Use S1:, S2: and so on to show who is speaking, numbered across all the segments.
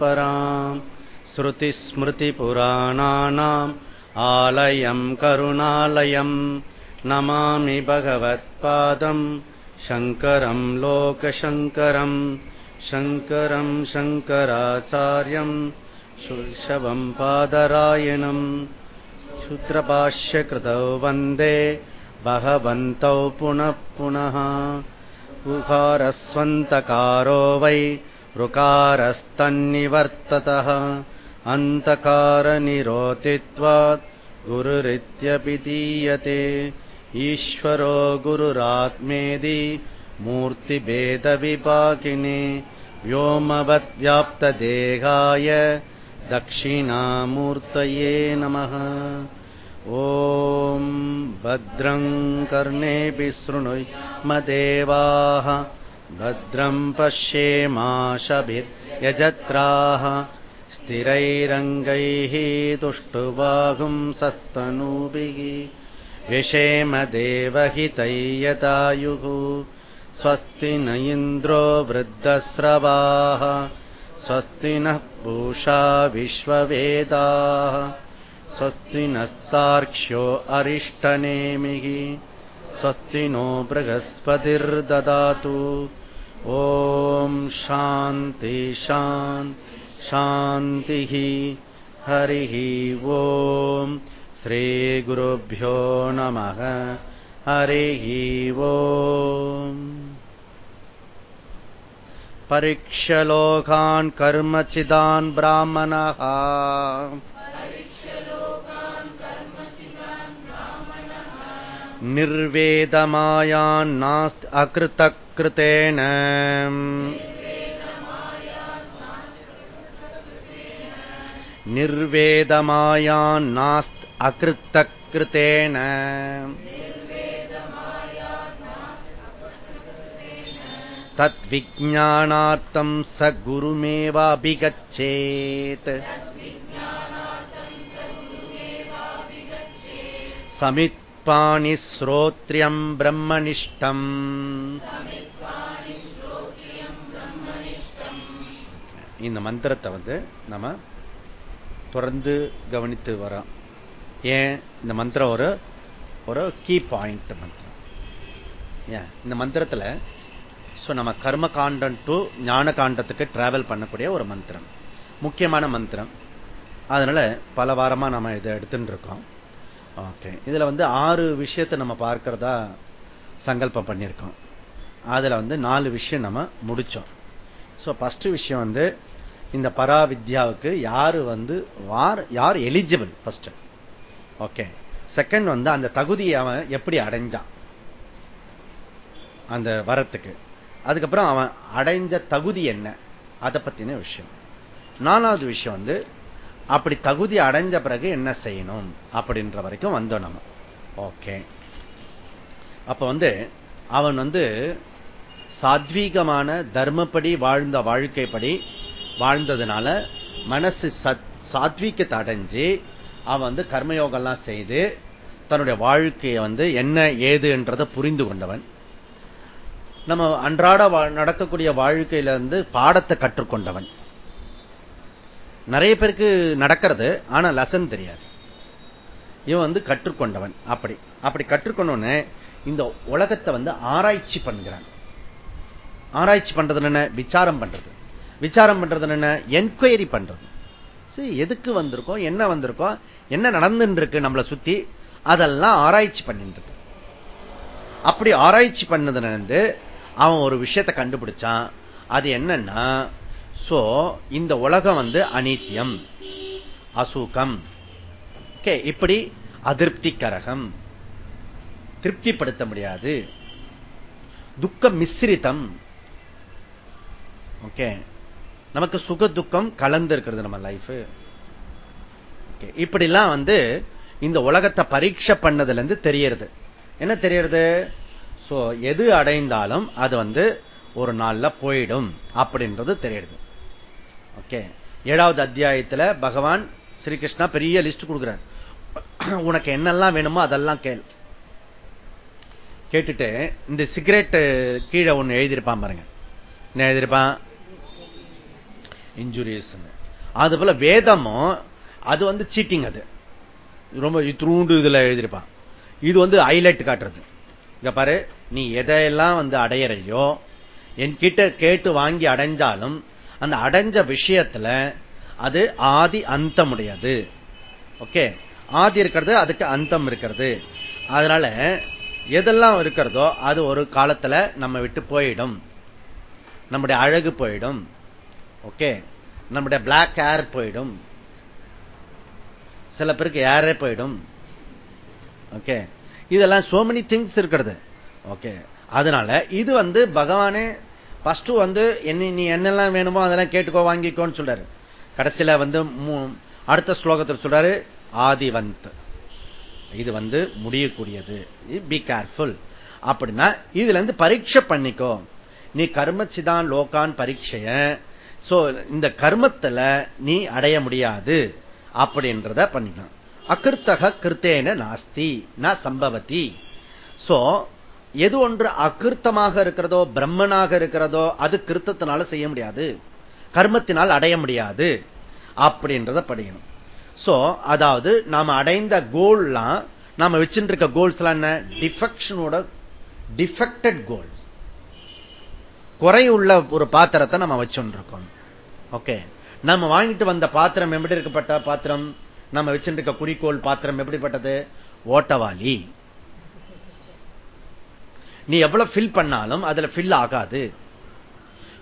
S1: परम्पराम् श्रुतिस्मृतिपुराणानाम् आलयम् करुणालयम् नमामि भगवत्पादम् शङ्करम् लोकशङ्करम् शङ्करम् शङ्कराचार्यम्शवम् पादरायणम् क्षुद्रपाश्यकृतौ वन्दे भगवन्तौ पुनः पुनः उहारस्वन्तकारो वै ऋकारस्तन्निवर्ततः अन्तकारनिरोतित्वात् गुरुरित्यपि दीयते। ईश्वरो गुरुरात्मेदि मूर्तिभेदविपाकिने व्योमवद्व्याप्तदेहाय दक्षिणामूर्तये नमः। ॐ भद्रम् कर्णेऽपि शृणुमदेवाः भद्रम् पश्येमाशभिर्यजत्राः स्थिरैरङ्गैः तुष्टुवागुंसस्तनूभिः विषेमदेवहितैयतायुः स्वस्ति न इन्द्रो वृद्धस्रवाः स्वस्ति नः पूषा विश्ववेदाः स्वस्ति नस्तार्क्ष्यो अरिष्टनेमिः स्वस्ति नो बृहस्पतिर्ददातु ॐ शान्ति शान्ति शान्तिः हरिः ॐ श्रीगुरुभ्यो नमः हरिः ॐ परीक्षलोकान् कर्मचिदान् ब्राह्मणः निर्वेदमायान्नास्ति अकृतकृतेन निर्वेदमायान्नास्ति अकृतकृतेन तद्विज्ञानार्थम् स गुरुमेवाभिगच्छेत् समित्पाणिश्रोत्र्यम् ब्रह्मनिष्ठम् இந்த மந்திரத்தை வந்து நம்ம தொடர்ந்து கவனித்து வரோம் ஏன் இந்த மந்திரம் ஒரு ஒரு கீ பாயிண்ட் மந்திரம் ஏன் இந்த மந்திரத்துல நம்ம கர்ம காண்டம் டு ஞான காண்டத்துக்கு டிராவல் பண்ணக்கூடிய ஒரு மந்திரம் முக்கியமான மந்திரம் அதனால பல வாரமா நம்ம இதை எடுத்துட்டு இருக்கோம் ஓகே இதுல வந்து ஆறு விஷயத்தை நம்ம பார்க்கிறதா சங்கல்பம் பண்ணியிருக்கோம். அதுல வந்து நாலு விஷயம் நம்ம முடிச்சோம். ஸோ ஃபர்ஸ்ட் விஷயம் வந்து இந்த பராவித்யாவுக்கு யாரு வந்து யார் எலிஜிபிள் ஃபர்ஸ்ட் ஓகே செகண்ட் வந்து அந்த தகுதியை அவன் எப்படி அடைஞ்சான்? அந்த வரத்துக்கு. அதுக்கப்புறம் அவன் அடைஞ்ச தகுதி என்ன? அதை பத்தின விஷயம். நாலாவது விஷயம் வந்து அப்படி தகுதி அடைஞ்ச பிறகு என்ன செய்யணும் அப்படின்ற வரைக்கும் வந்தோம் நம்ம. ஓகே அப்ப வந்து அவன் வந்து சாத்வீகமான தர்மப்படி வாழ்ந்த வாழ்க்கைப்படி வாழ்ந்ததுனால மனசு சாத்வீக்கத்தை அடைஞ்சு அவன் வந்து கர்மயோகம்லாம் செய்து தன்னுடைய வாழ்க்கையை வந்து என்ன ஏது என்றதை புரிந்து கொண்டவன். நம்ம அன்றாட நடக்கக்கூடிய வாழ்க்கையில இருந்து பாடத்தை கற்றுக்கொண்டவன். நிறைய பேருக்கு நடக்கிறது ஆனா லெசன் தெரியாது. இவன் வந்து கற்றுக்கொண்டவன் அப்படி. அப்படி கற்றுக்கொண்டவன இந்த உலகத்தை வந்து ஆராய்ச்சி பண்ணுகிறான். ஆராய்ச்சி பண்றது என்ன விசாரம் பண்றது. விசாரம் பண்றது என்ன என்கொயரி பண்றது. சரி எதுக்கு வந்திருக்கோம்? என்ன வந்திருக்கோம்? என்ன நடந்துட்டு இருக்கு நம்மளை சுத்தி? அதெல்லாம் ஆராய்ச்சி பண்ணிட்டு இருக்கு அப்படி ஆராய்ச்சி பண்ணதுல இருந்து அவன் ஒரு விஷயத்தை கண்டுபிடிச்சான். அது என்னன்னா சோ இந்த உலகம் வந்து அனித்தியம் அசூகம். ஓகே இப்படி அதிருப்தி கரகம். திருப்திப்படுத்த முடியாது. துக்க மிஸ்ரிதம். ஓகே நமக்கு சுக துக்கம் கலந்து இருக்கிறது நம்ம லைஃப் இப்படிலாம் வந்து இந்த உலகத்தை பரீட்சை பண்ணதுல இருந்து தெரியறது. என்ன தெரியறது? சோ எது அடைந்தாலும் அது வந்து ஒரு நாள்ல போயிடும் அப்படின்றது தெரியுது ஓகே. ஏழாவது அத்தியாயத்துல பகவான் ஸ்ரீகிருஷ்ணா பெரிய லிஸ்ட் கொடுக்குறார். உனக்கு என்னெல்லாம் வேணுமோ அதெல்லாம் கேள். கேட்டுட்டு இந்த சிகரெட் கீழே ஒண்ணு எழுதியிருப்பான் பாருங்க. என்ன எழுதியிருப்பான்? இன்ஜுரியஸ் அது போல வேதமும் அது வந்து சீட்டிங் அது. ரொம்ப இத்திரூண்டு இதுல எழுதியிருப்பான். இது வந்து ஹைலைட் காட்டுறது. இங்க பாரு நீ எதையெல்லாம் வந்து அடையறையோ என்கிட்ட கேட்டு வாங்கி அடைஞ்சாலும் அந்த அடைஞ்ச விஷயத்துல அது ஆதி அந்தம் உடையது ஓகே? ஆதி இருக்கிறது அதுக்கு அந்தம் இருக்கிறது. அதனால எதெல்லாம் இருக்கிறதோ அது ஒரு காலத்துல நம்ம விட்டு போயிடும். நம்முடைய அழகு போயிடும். ஓகே? நம்முடைய பிளாக் ஏர் போயிடும். சில பேருக்கு ஏரே போயிடும். ஓகே? இதெல்லாம் சோ மெனி திங்ஸ் இருக்கிறது. ஓகே? அதனால இது வந்து பகவானே ஃபஸ்ட்டு வந்து என்ன நீ என்னெல்லாம் வேணுமோ அதெல்லாம் கேட்டுக்கோ வாங்கிக்கோன்னு சொல்றாரு. கடைசியில வந்து அடுத்த ஸ்லோகத்தில் சொல்றாரு ஆதிவந்த். இது வந்து முடியக்கூடியது. பி கேர்ஃபுல் அப்படின்னா இதுல இருந்து பரீட்சை பண்ணிக்கோ. நீ கர்மச்சிதான் லோகான் பரீட்சைய சோ இந்த கர்மத்துல நீ அடைய முடியாது. அப்படின்றத பண்ணிக்கலாம் அகிருத்தக கிருத்தேன நாஸ்தி ந சம்பவதி. சோ எது ஒன்று அகிருத்தமாக இருக்கிறதோ பிரம்மனாக இருக்கிறதோ அது கிருத்தத்தினால செய்ய முடியாது. கர்மத்தினால் அடைய முடியாது. அப்படின்றத படிக்கணும். சோ அதாவது நாம அடைந்த கோல்லாம் நாம வச்சுட்டு இருக்க கோல்ஸ் எல்லாம் என்ன? டிஃபெக்ஷனோட டிஃபெக்டட் கோல்ஸ் குறை உள்ள ஒரு பாத்திரத்தை நம்ம வச்சுட்டு இருக்கோம் ஓகே நம்ம வாங்கிட்டு வந்த பாத்திரம் எப்படி இருக்கப்பட்ட பாத்திரம்? நம்ம வச்சுட்டு இருக்க குறிக்கோள் பாத்திரம் எப்படிப்பட்டது? ஓட்டவாளி. நீ எவ்வளவு ஃபில் பண்ணாலும் அதுல ஃபில் ஆகாது.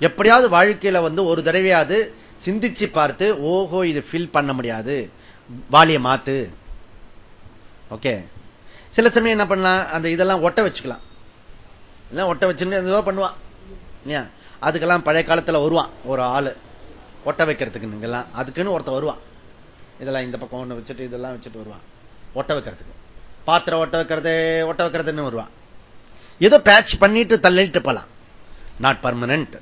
S1: எப்படியாவது வாழ்க்கையில வந்து ஒரு தடவையாவது சிந்திச்சு பார்த்து ஓஹோ இது ஃபில் பண்ண முடியாது. வாலிய மாத்து. ஓகே சில சமயம் என்ன பண்ணலாம்? அந்த இதெல்லாம் ஒட்ட வச்சுக்கலாம். ஒட்ட வச்சுன்னு பண்ணுவான். அதுக்கெல்லாம் பழைய காலத்துல வருவான் ஒரு ஆளு. ஒட்ட வைக்கிறதுக்கு நீங்கெல்லாம் அதுக்குன்னு ஒருத்த வருவான். இதெல்லாம் இந்த பக்கம் ஒண்ணு வச்சுட்டு இதெல்லாம் வச்சுட்டு வருவான். ஒட்ட வைக்கிறதுக்கு. பாத்திரம் ஒட்ட வைக்கிறது ஒட்ட வைக்கிறதுன்னு வருவான். ஏதோ பேட்ச் பண்ணிட்டு தள்ளிட்டு போலாம். நாட் பர்மனன்ட்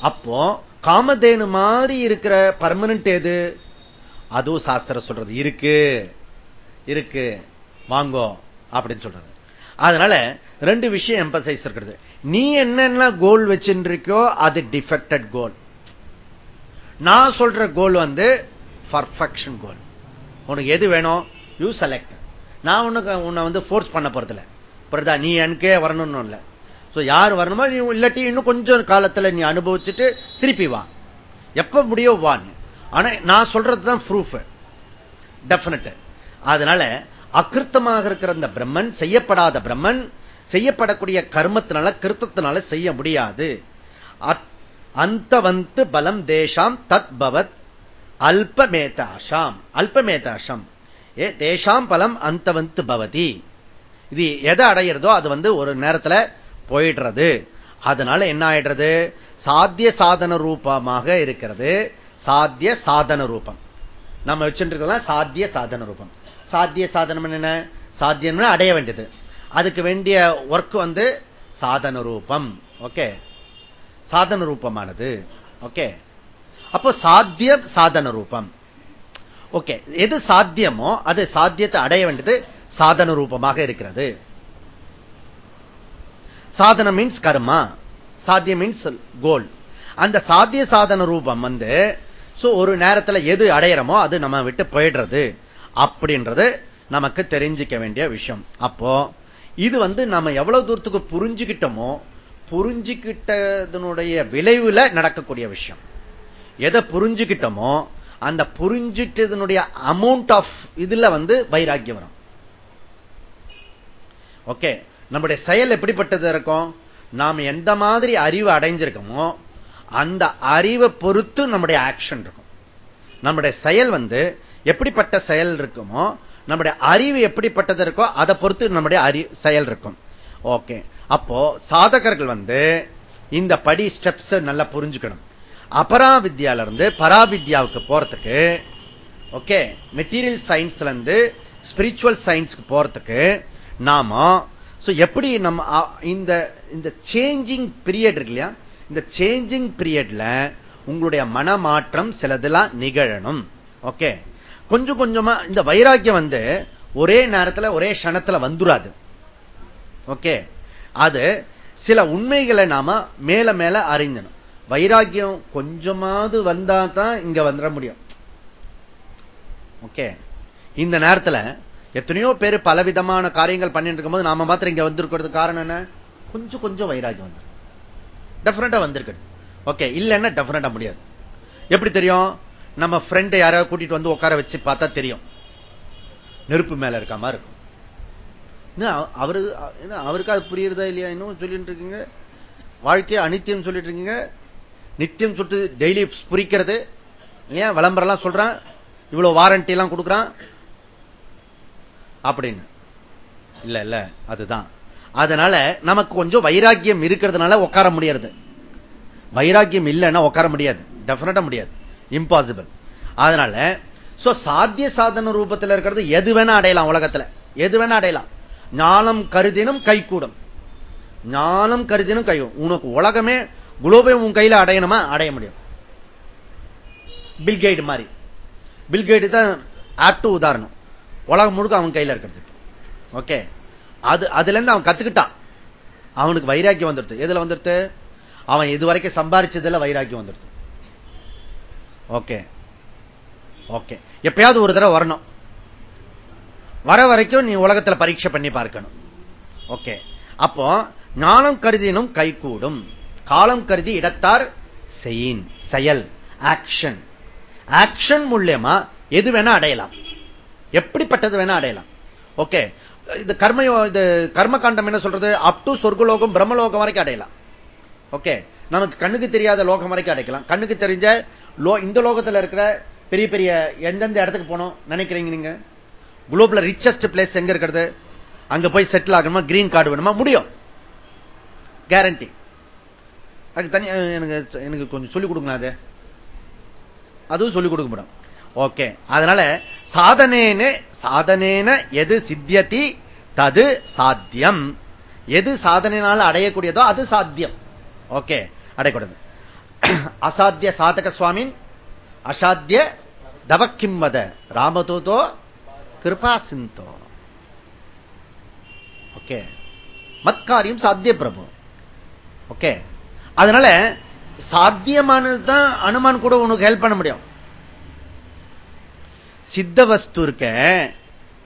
S1: அப்போ காமதேனு மாதிரி இருக்கிற பர்மனன்ட் எது அதுவும் சாஸ்திரம் சொல்றது. இருக்கு. இருக்கு. வாங்கோ அப்படின்னு சொல்றது. அதனால ரெண்டு விஷயம் எம்பசைஸ் இருக்கிறது நீ என்னென்ன கோல் வச்சுருக்கோ அது டிஃபெக்டட் கோல் நான் சொல்ற கோல் வந்து பர்ஃபெக்ஷன் கோல் உனக்கு எது வேணும்? யூ செலக்ட் நான் உனக்கு உன்னை வந்து போர்ஸ் பண்ண போறதில்லை. புரியுதா நீ எனக்கே வரணும்னு இல்ல. யார் வரணுமோ நீ இல்லாட்டி இன்னும் கொஞ்சம் காலத்துல நீ அனுபவிச்சுட்டு திருப்பி வா. எப்ப முடியோ வா ஆனா நான் சொல்றதுதான் ப்ரூஃப் டெபினட் அதனால அகிருத்தமாக இருக்கிற அந்த பிரம்மன் செய்யப்படாத பிரம்மன் செய்யப்படக்கூடிய கர்மத்தினால கிருத்தத்தினால செய்ய முடியாது. அந்த வந்து பலம் தேஷாம் தத் பவத் அல்பமேதாஷாம். அல்பமேதாஷம். ஏ தேஷாம் பலம் அந்த வந்து பவதி. இது எதை அடையிறதோ அது வந்து ஒரு நேரத்தில் போயிடுறது. அதனால என்ன ஆயிடுறது? சாத்திய சாதன ரூபமாக இருக்கிறது. சாத்திய சாதன ரூபம். நம்ம வச்சுட்டு சாத்திய சாதன ரூபம். சாத்திய சாதனம் என்ன சாத்தியம் அடைய வேண்டியது. அதுக்கு வேண்டிய ஒர்க் வந்து சாதன ரூபம். ஓகே? சாதன ரூபமானது. ஓகே? அப்போ சாத்திய சாதன ரூபம். ஓகே? எது சாத்தியமோ அது சாத்தியத்தை அடைய வேண்டியது. சாதன ரூபமாக இருக்கிறது. சாதன மீன்ஸ் கர்மா சாத்தியம் மீன்ஸ் கோல் அந்த சாத்திய சாதன ரூபம் வந்து ஒரு நேரத்தில் எது அடையிறமோ அது நம்ம விட்டு போயிடுறது அப்படின்றது நமக்கு தெரிஞ்சுக்க வேண்டிய விஷயம். அப்போ இது வந்து நம்ம எவ்வளவு தூரத்துக்கு புரிஞ்சுக்கிட்டோமோ புரிஞ்சுக்கிட்டதனுடைய விளைவுல நடக்கக்கூடிய விஷயம். எதை புரிஞ்சுக்கிட்டோமோ அந்த புரிஞ்சுட்டதனுடைய அமௌண்ட் ஆஃப் இதுல வந்து வைராக்கியம் வரும். ஓகே. நம்முடைய செயல் எப்படிப்பட்டது இருக்கும்? நாம் எந்த மாதிரி அறிவு அடைஞ்சிருக்கோமோ அந்த அறிவை பொறுத்து நம்முடைய ஆக்ஷன் இருக்கும். நம்முடைய செயல் வந்து எப்படிப்பட்ட செயல் இருக்குமோ நம்முடைய அறிவு எப்படிப்பட்டது இருக்கோ அதை பொறுத்து நம்முடைய அறி செயல் இருக்கும். ஓகே. அப்போ சாதகர்கள் வந்து இந்த படி ஸ்டெப்ஸ் நல்லா புரிஞ்சுக்கணும். அபராவித்யால இருந்து பராவித்யாவுக்கு போறதுக்கு ஓகே. மெட்டீரியல் சயின்ஸ்ல இருந்து ஸ்பிரிச்சுவல் சயின்ஸ்க்கு போறதுக்கு நாம எப்படி நம்ம இந்த இந்த சேஞ்சிங் பீரியட் இருக்கு இல்லையா? இந்த சேஞ்சிங் பீரியட்ல உங்களுடைய மனமாற்றம் சிலதெல்லாம் நிகழணும். ஓகே கொஞ்சம் கொஞ்சமா இந்த வைராக்கியம் வந்து ஒரே நேரத்தில் ஒரே கணத்துல வந்துடாது ஓகே அது சில உண்மைகளை நாம மேல மேல அறிஞ்சணும் வைராக்கியம் கொஞ்சமாவது வந்தா தான் இங்க வந்துட முடியும். ஓகே இந்த நேரத்தில் எத்தனையோ பேர் பலவிதமான காரியங்கள் பண்ணிட்டு இருக்கும்போது நாம மாத்திரம் இங்க வந்திருக்கிறது காரணம் என்ன? கொஞ்சம் கொஞ்சம் வைராக்கியம் வந்து டெஃபினட்டா வந்திருக்கு ஓகே இல்லைன்னா டெஃபினட்டா முடியாது. எப்படி தெரியும்? நம்ம ஃப்ரெண்ட் யாராவது கூட்டிட்டு வந்து உட்கார வச்சு பார்த்தா தெரியும். நெருப்பு மேல இருக்க மாதிரி இருக்கும். அவரு அவருக்கு அது புரியுறதா இல்லையா? இன்னும் சொல்லிட்டு இருக்கீங்க? வாழ்க்கையை அனித்தியம் சொல்லிட்டு இருக்கீங்க? நித்தியம் சுட்டு டெய்லி புரிக்கிறது. ஏன் விளம்பரம் எல்லாம் சொல்றான்? இவ்வளவு வாரண்டி எல்லாம் கொடுக்குறான்? அப்படின்னு. இல்ல இல்ல அதுதான். அதனால நமக்கு கொஞ்சம் வைராக்கியம் இருக்கிறதுனால உட்கார முடியாது வைராக்கியம் இல்லைன்னா உட்கார முடியாது. டெபினட்டா முடியாது. இம்பாசிபிள் அதனால சாத்திய சாதன ரூபத்தில் இருக்கிறது எது வேணா அடையலாம் உலகத்துல. எது வேணா அடையலாம். ஞானம் கருதினும் கை கூடும். ஞானம் கருதினும் கை உனக்கு உலகமே குளோபை உன் கையில அடையணுமா? அடைய முடியும். பில்கைடு மாதிரி. பில்கைடு தான் ஆப்டு உதாரணம். உலகம் முழுக்க அவன் கையில இருக்கிறது. ஓகே அது அதுல இருந்து அவன் கத்துக்கிட்டான். அவனுக்கு வைராக்கியம் வந்துடுது. எதுல வந்துடுது? அவன் இது வரைக்கும் சம்பாரிச்சதுல வைராக்கியம் வந்துடுது. ஓகே ஓகே எப்பயாவது ஒரு தடவை வரணும். வர வரைக்கும் நீ உலகத்துல பரீட்சை பண்ணி பார்க்கணும். ஓகே அப்போ ஞானம் கருதினும் கைகூடும். காலம் கருதி இடத்தார் செயின் செயல் ஆக்ஷன் ஆக்ஷன் மூலியமா எது வேணா அடையலாம். எப்படிப்பட்டது வேணா அடையலாம். ஓகே இது கர்மயோ இது கர்ம காண்டம் என்ன சொல்றது? அப் டு சொர்க்கலோகம் பிரம்மலோகம் வரைக்கும் அடையலாம். ஓகே நமக்கு கண்ணுக்கு தெரியாத லோகம் வரைக்கும் அடைக்கலாம். கண்ணுக்கு தெரிஞ்ச இந்த லோகத்தில் இருக்கிற பெரிய பெரிய எந்தெந்த இடத்துக்கு போனோம் நினைக்கிறீங்க நீங்க? குளோபல ரிச்சஸ்ட் பிளேஸ் எங்க இருக்கிறது? அங்க போய் செட்டில் ஆகணுமா? கிரீன் கார்டு வேணுமா? முடியும். கேரண்டி அதுக்கு தனி எனக்கு எனக்கு கொஞ்சம் சொல்லிக் கொடுங்க அது. அதுவும் சொல்லிக் கொடுக்க முடியும் ஓகே. அதனால சாதனேன சாதனேன எது சித்தியதி தது சாத்தியம். எது சாதனையினால் அடையக்கூடியதோ அது சாத்தியம். ஓகே. அடையக்கூடாது அசாத்திய சாதக சுவாமின் அசாத்திய தவக்கிம்மத ராமதூதோ கிருபா சிந்தோ ஓகே. மத்காரியம் சாத்திய பிரபு. ஓகே. அதனால சாத்தியமானதுதான் அனுமான் கூட உனக்கு ஹெல்ப் பண்ண முடியும். சித்த வஸ்து இருக்க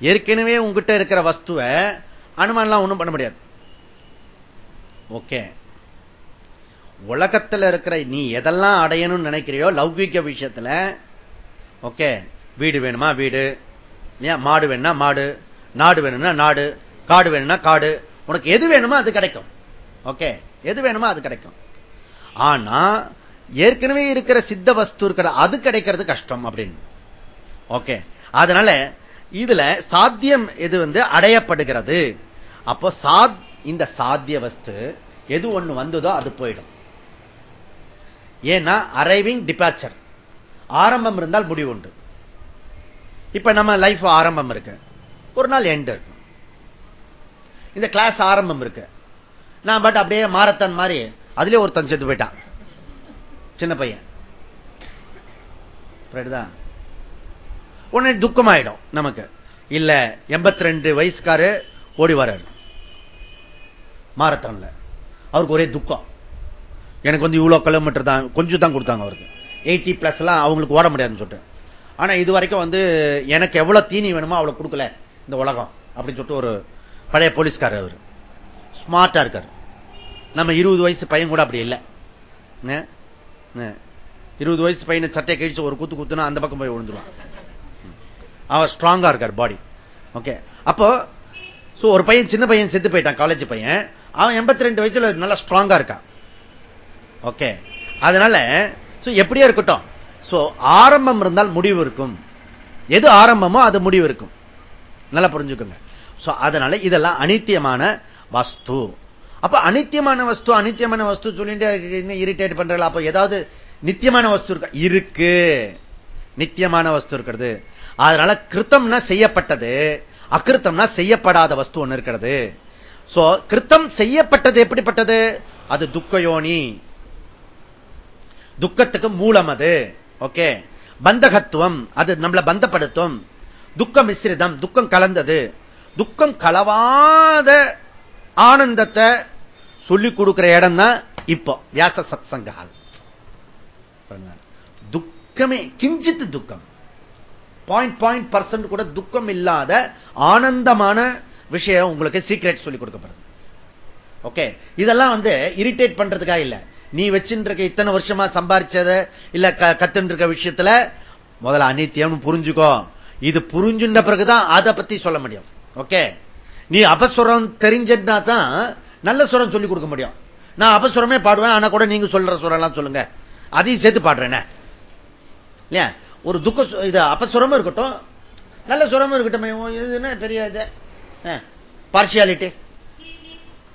S1: ஏற்கனவே உங்ககிட்ட இருக்கிற வஸ்துவை அனுமானலாம் ஒண்ணும் பண்ண முடியாது. ஓகே. உலகத்தில் இருக்கிற நீ எதெல்லாம் அடையணும்னு நினைக்கிறியோ லௌகிக்க விஷயத்துல ஓகே வீடு வேணுமா? வீடு. மாடு வேணும்னா மாடு நாடு வேணும்னா நாடு காடு வேணும்னா காடு. உனக்கு எது வேணுமோ அது கிடைக்கும். ஓகே எது வேணுமோ அது கிடைக்கும். ஆனா ஏற்கனவே இருக்கிற சித்த வஸ்து இருக்கிற அது கிடைக்கிறது கஷ்டம் அப்படின்னு. ஓகே அதனால இதுல சாத்தியம் எது வந்து அடையப்படுகிறது? அப்போ சாத் இந்த சாத்திய வஸ்து எது ஒண்ணு வந்ததோ அது போயிடும். ஏன்னா அரைவிங் டிபாச்சர் ஆரம்பம் இருந்தால் முடிவு உண்டு. இப்ப நம்ம லைஃப் ஆரம்பம் இருக்கு. ஒரு நாள் எண்ட் இருக்கு. இந்த கிளாஸ் ஆரம்பம் இருக்கு. நான் பட் அப்படியே மாரத்தான் மாதிரி அதுலயே ஒருத்தன் செத்து போயிட்டான். சின்ன பையன். உடனே துக்கமாயிடும் நமக்கு. இல்ல எண்பத்தி ரெண்டு வயசுக்காரு ஓடி வர்றாரு. மாரத்தான்ல. அவருக்கு ஒரே துக்கம். எனக்கு வந்து இவ்வளவு கிலோமீட்டர் தான் கொஞ்சம் தான் கொடுத்தாங்க அவருக்கு. எயிட்டி பிளஸ் எல்லாம் அவங்களுக்கு ஓட முடியாதுன்னு சொல்லிட்டு. ஆனா இது வரைக்கும் வந்து எனக்கு எவ்வளவு தீனி வேணுமோ அவ்வளவு கொடுக்கல இந்த உலகம் அப்படின்னு சொல்லிட்டு ஒரு பழைய போலீஸ்காரர் அவர். ஸ்மார்ட்டா இருக்காரு. நம்ம இருபது வயசு பையன் கூட அப்படி இல்லை. இருபது வயசு பையனை சட்டை கழிச்சு ஒரு குத்து குத்துனா அந்த பக்கம் போய் விழுந்துருவான். அவர் ஸ்ட்ராங்கா இருக்கார் பாடி ஓகே அப்போ ஒரு பையன் சின்ன பையன் செத்து போயிட்டான் காலேஜ் பையன். அவன் எண்பத்தி ரெண்டு வயசுல நல்லா ஸ்ட்ராங்கா இருக்கான். ஓகே அதனால எப்படியா இருக்கட்டும். ஆரம்பம் இருந்தால் முடிவு இருக்கும். எது ஆரம்பமோ அது முடிவு இருக்கும். நல்லா புரிஞ்சுக்கோங்க. அதனால இதெல்லாம் அனித்தியமான வஸ்து. அப்ப அனித்தியமான வஸ்து அனித்தியமான வஸ்து சொல்லிட்டு இரிட்டேட் பண்றல அப்ப ஏதாவது நித்தியமான வஸ்து இருக்கா? இருக்கு. நித்தியமான வஸ்து இருக்கிறது. அதனால கிருத்தம்னா செய்யப்பட்டது அக்கிருத்தம்னா செய்யப்படாத வஸ்து ஒண்ணு இருக்கிறது. சோ கிருத்தம் செய்யப்பட்டது எப்படிப்பட்டது? அது துக்கயோனி துக்கத்துக்கு மூலம் அது. ஓகே பந்தகத்துவம் அது நம்மளை பந்தப்படுத்தும். துக்கம் மிஸ்ரிதம் துக்கம் கலந்தது. துக்கம் கலவாத ஆனந்தத்தை சொல்லிக் கொடுக்கிற இடம் தான் இப்போ வியாச சத்சங்கால். துக்கமே கிஞ்சித்து துக்கம். பாயிண்ட் பாயிண்ட் பர்சன்ட் கூட துக்கம் இல்லாத ஆனந்தமான விஷயம் உங்களுக்கு சீக்ரெட் சொல்லி கொடுக்கப்படுது. ஓகே இதெல்லாம் வந்து இரிட்டேட் பண்றதுக்காக இல்ல. நீ வச்சுருக்க இத்தனை வருஷமா சம்பாரிச்சத இல்ல கத்துட்டு இருக்க விஷயத்துல முதல்ல அனித்தியம் புரிஞ்சுக்கோ. இது புரிஞ்சுன்ற பிறகுதான் அதை பத்தி சொல்ல முடியும். ஓகே நீ அபஸ்வரம் தெரிஞ்சா தான் நல்ல சுரம் சொல்லி கொடுக்க முடியும். நான் அபஸ்வரமே பாடுவேன் ஆனா கூட நீங்க சொல்ற சுரம் சொல்லுங்க. அதையும் சேர்த்து பாடுறேன். இல்லையா? ஒரு துக்க இது சுரமும் இருக்கட்டும். நல்ல சுரமும் இருக்கட்டும் இதுன்னா பெரிய இது? பார்ஷியாலிட்டி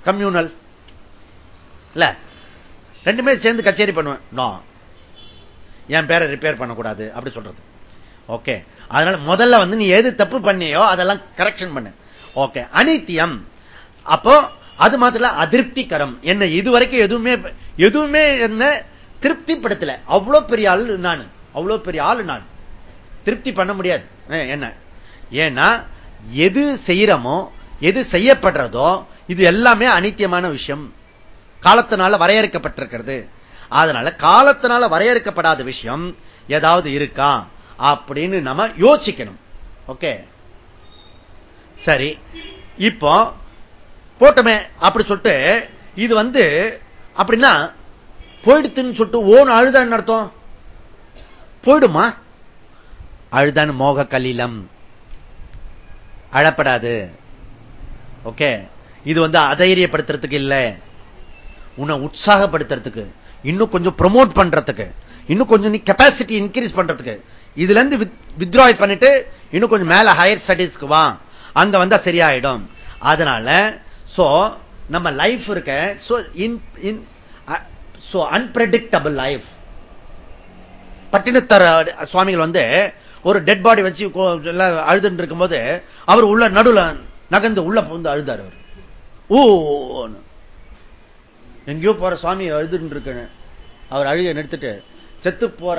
S1: கம்யூனல் இல்ல ரெண்டுமே சேர்ந்து கச்சேரி பண்ணுவேன். நான் என் பேரை ரிப்பேர் பண்ணக்கூடாது அப்படி சொல்றது. ஓகே. அதனால முதல்ல வந்து நீ எது தப்பு பண்ணியோ அதெல்லாம் கரெக்ஷன் பண்ணு. ஓகே. அனித்தியம். அப்போ அது மாத்திரம் அதிருப்திகரம். என்ன இதுவரைக்கும் எதுவுமே எதுவுமே என்ன திருப்திப்படுத்தல. அவ்வளவு பெரிய ஆள் நான். அவ்வளவு பெரிய ஆளு நான். திருப்தி பண்ண முடியாது. என்ன? ஏன்னா எது செய்யறமோ எது செய்யப்படுறதோ இது எல்லாமே அனித்தியமான விஷயம். காலத்தினால வரையறுக்கப்பட்டிருக்கிறது. அதனால காலத்தினால வரையறுக்கப்படாத விஷயம் ஏதாவது இருக்கா அப்படின்னு நம்ம யோசிக்கணும். ஓகே? சரி. இப்போ போட்டமே அப்படி சொல்லிட்டு இது வந்து அப்படின்னா போயிடுத்துன்னு சொல்லிட்டு ஓன் அழுதான்னு அர்த்தம்? போயிடுமா? அழுதான் மோக கலிலம் அழப்படாது. ஓகே? இது வந்து அதைரியப்படுத்துறதுக்கு இல்ல. உன்னை உற்சாகப்படுத்துறதுக்கு இன்னும் கொஞ்சம் ப்ரொமோட் பண்றதுக்கு இன்னும் கொஞ்சம் நீ கெப்பாசிட்டி இன்க்ரீஸ் பண்றதுக்கு இதுல இருந்து வித்ராய் பண்ணிட்டு இன்னும் கொஞ்சம் மேல ஹையர் ஸ்டடீஸ்க்கு வா. அங்க வந்தா சரியாயிடும். அதனால சோ நம்ம லைஃப் இருக்க. சோ அன்பிரடிக்டபிள் லைஃப் பட்டினத்தர சுவாமிகள் வந்து ஒரு டெட் பாடி வச்சு அழுதுட்டு இருக்கும் போது அவர் உள்ள நடுல நகர்ந்து உள்ள வந்து அழுதார் அவர். ஓ எங்கேயோ போற சுவாமி அழுதுட்டு இருக்கு அவர் அழுக நிறுத்திட்டு செத்து போற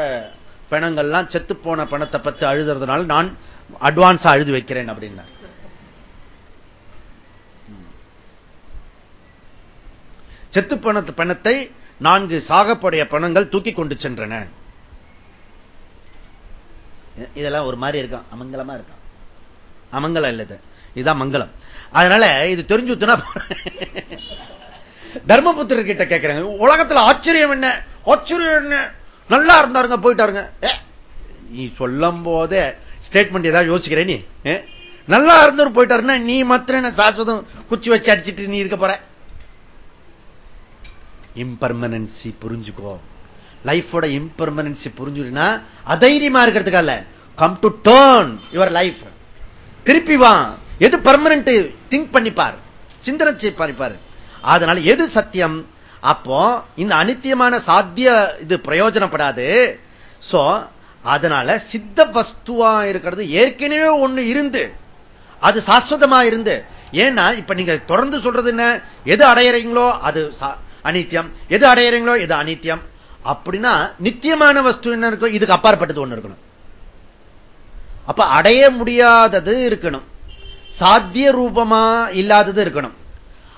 S1: பிணங்கள்லாம் செத்து போன பணத்தை பத்தி அழுதுறதுனால நான் அட்வான்ஸா அழுது வைக்கிறேன் அப்படின்னா செத்து பணத்து பணத்தை நான்கு சாகப்படைய பணங்கள் தூக்கி கொண்டு சென்றன. இதெல்லாம் ஒரு மாதிரி இருக்கான் அமங்கலமா இருக்கான். அமங்கலம் இல்லது இதுதான் மங்களம். அதனால இது தெரிஞ்சுத்துனா தர்மபுத்திரர் கிட்ட கேட்கிறாங்க உலகத்துல ஆச்சரியம் என்ன? ஆச்சரியம் என்ன? நல்லா இருந்தாருங்க போயிட்டாருங்க. நீ சொல்லும் போதே ஸ்டேட்மெண்ட் ஏதாவது யோசிக்கிறேன் நீ? நல்லா இருந்தவர் போயிட்டாருன்னா நீ மாத்திரம் என்ன சாஸ்வதம் குச்சி வச்சு அடிச்சிட்டு நீ இருக்க போற? இம்பர்மனன்சி புரிஞ்சுக்கோ. லைஃபோட இம்பர்மனன்சி புரிஞ்சுனா அதைரியமா இருக்கிறதுக்கால come to turn your life திருப்பி வா. எது பர்மனன்ட் திங்க் பண்ணிப்பார். சிந்தனை பண்ணிப்பார் அதனால எது சத்தியம்? அப்போ இந்த அனித்தியமான சாத்திய இது பிரயோஜனப்படாது. சோ அதனால சித்த வஸ்துவா இருக்கிறது ஏற்கனவே ஒண்ணு இருந்து. அது சாஸ்வதமா இருந்து. ஏன்னா இப்ப நீங்க தொடர்ந்து சொல்றது என்ன? எது அடையறீங்களோ அது அனித்தியம். எது அடையறீங்களோ எது அனித்தியம். அப்படின்னா நித்தியமான வஸ்து என்ன இருக்கும் இதுக்கு அப்பாற்பட்டது ஒண்ணு இருக்கணும். அப்ப அடைய முடியாதது இருக்கணும். சாத்திய ரூபமா இல்லாதது இருக்கணும்.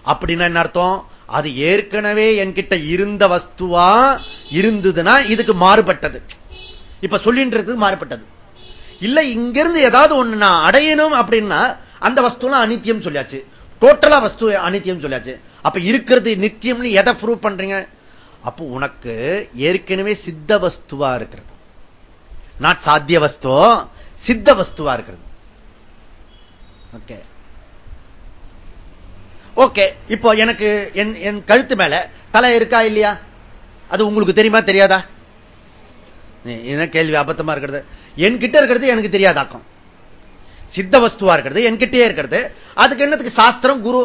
S1: அப்படின்னா என்ன அர்த்தம்? அது ஏற்கனவே என்கிட்ட இருந்த வஸ்துவா இருந்ததுன்னா இதுக்கு மாறுபட்டது. இப்ப சொல்லின்றது மாறுபட்டது. இல்ல இங்கிருந்து ஏதாவது ஒண்ணு நான் அடையணும் அப்படின்னா அந்த வஸ்துலாம் அனித்தியம் சொல்லியாச்சு. டோட்டலா வஸ்து அனித்தியம் சொல்லியாச்சு. அப்ப இருக்கிறது நித்தியம்னு எதை ப்ரூவ் பண்றீங்க? அப்போ உனக்கு ஏற்கனவே சித்த வஸ்துவா இருக்கிறது. நாட் சாத்திய வஸ்து சித்த வஸ்துவா இருக்கிறது. ஓகே ஓகே இப்போ எனக்கு என் கழுத்து மேல தலை இருக்கா இல்லையா? அது உங்களுக்கு தெரியுமா தெரியாதா? என்ன கேள்வி அபத்தமா இருக்கிறது? என்கிட்ட இருக்கிறது எனக்கு தெரியாதாக்கும். சித்த வஸ்துவா இருக்கிறது என்கிட்டயே இருக்கிறது. அதுக்கு என்னத்துக்கு சாஸ்திரம் குரு?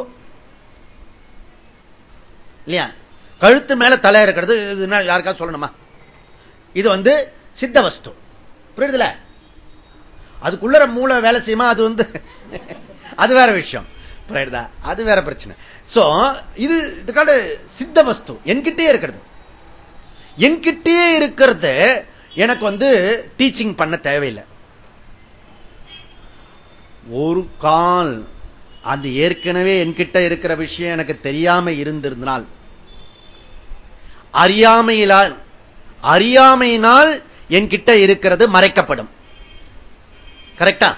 S1: இல்லையா? கழுத்து மேல தலை இருக்கிறது யாருக்காவது சொல்லணுமா? இது வந்து சித்த வஸ்து. புரியுதுல? அதுக்குள்ள மூளை வேலை செய்யுமா? அது வந்து அது வேற விஷயம். புரியுதா? அது வேற பிரச்சனை. சோ இது இதுக்கான சித்த வஸ்து. என்கிட்டே இருக்கிறது. என்கிட்டே இருக்கிறது எனக்கு வந்து டீச்சிங் பண்ண தேவையில்லை. ஒரு கால் அது ஏற்கனவே என்கிட்ட இருக்கிற விஷயம் எனக்கு தெரியாம இருந்திருந்தால் அறியாமையிலால் அறியாமையினால் என்கிட்ட இருக்கிறது மறைக்கப்படும். கரெக்டா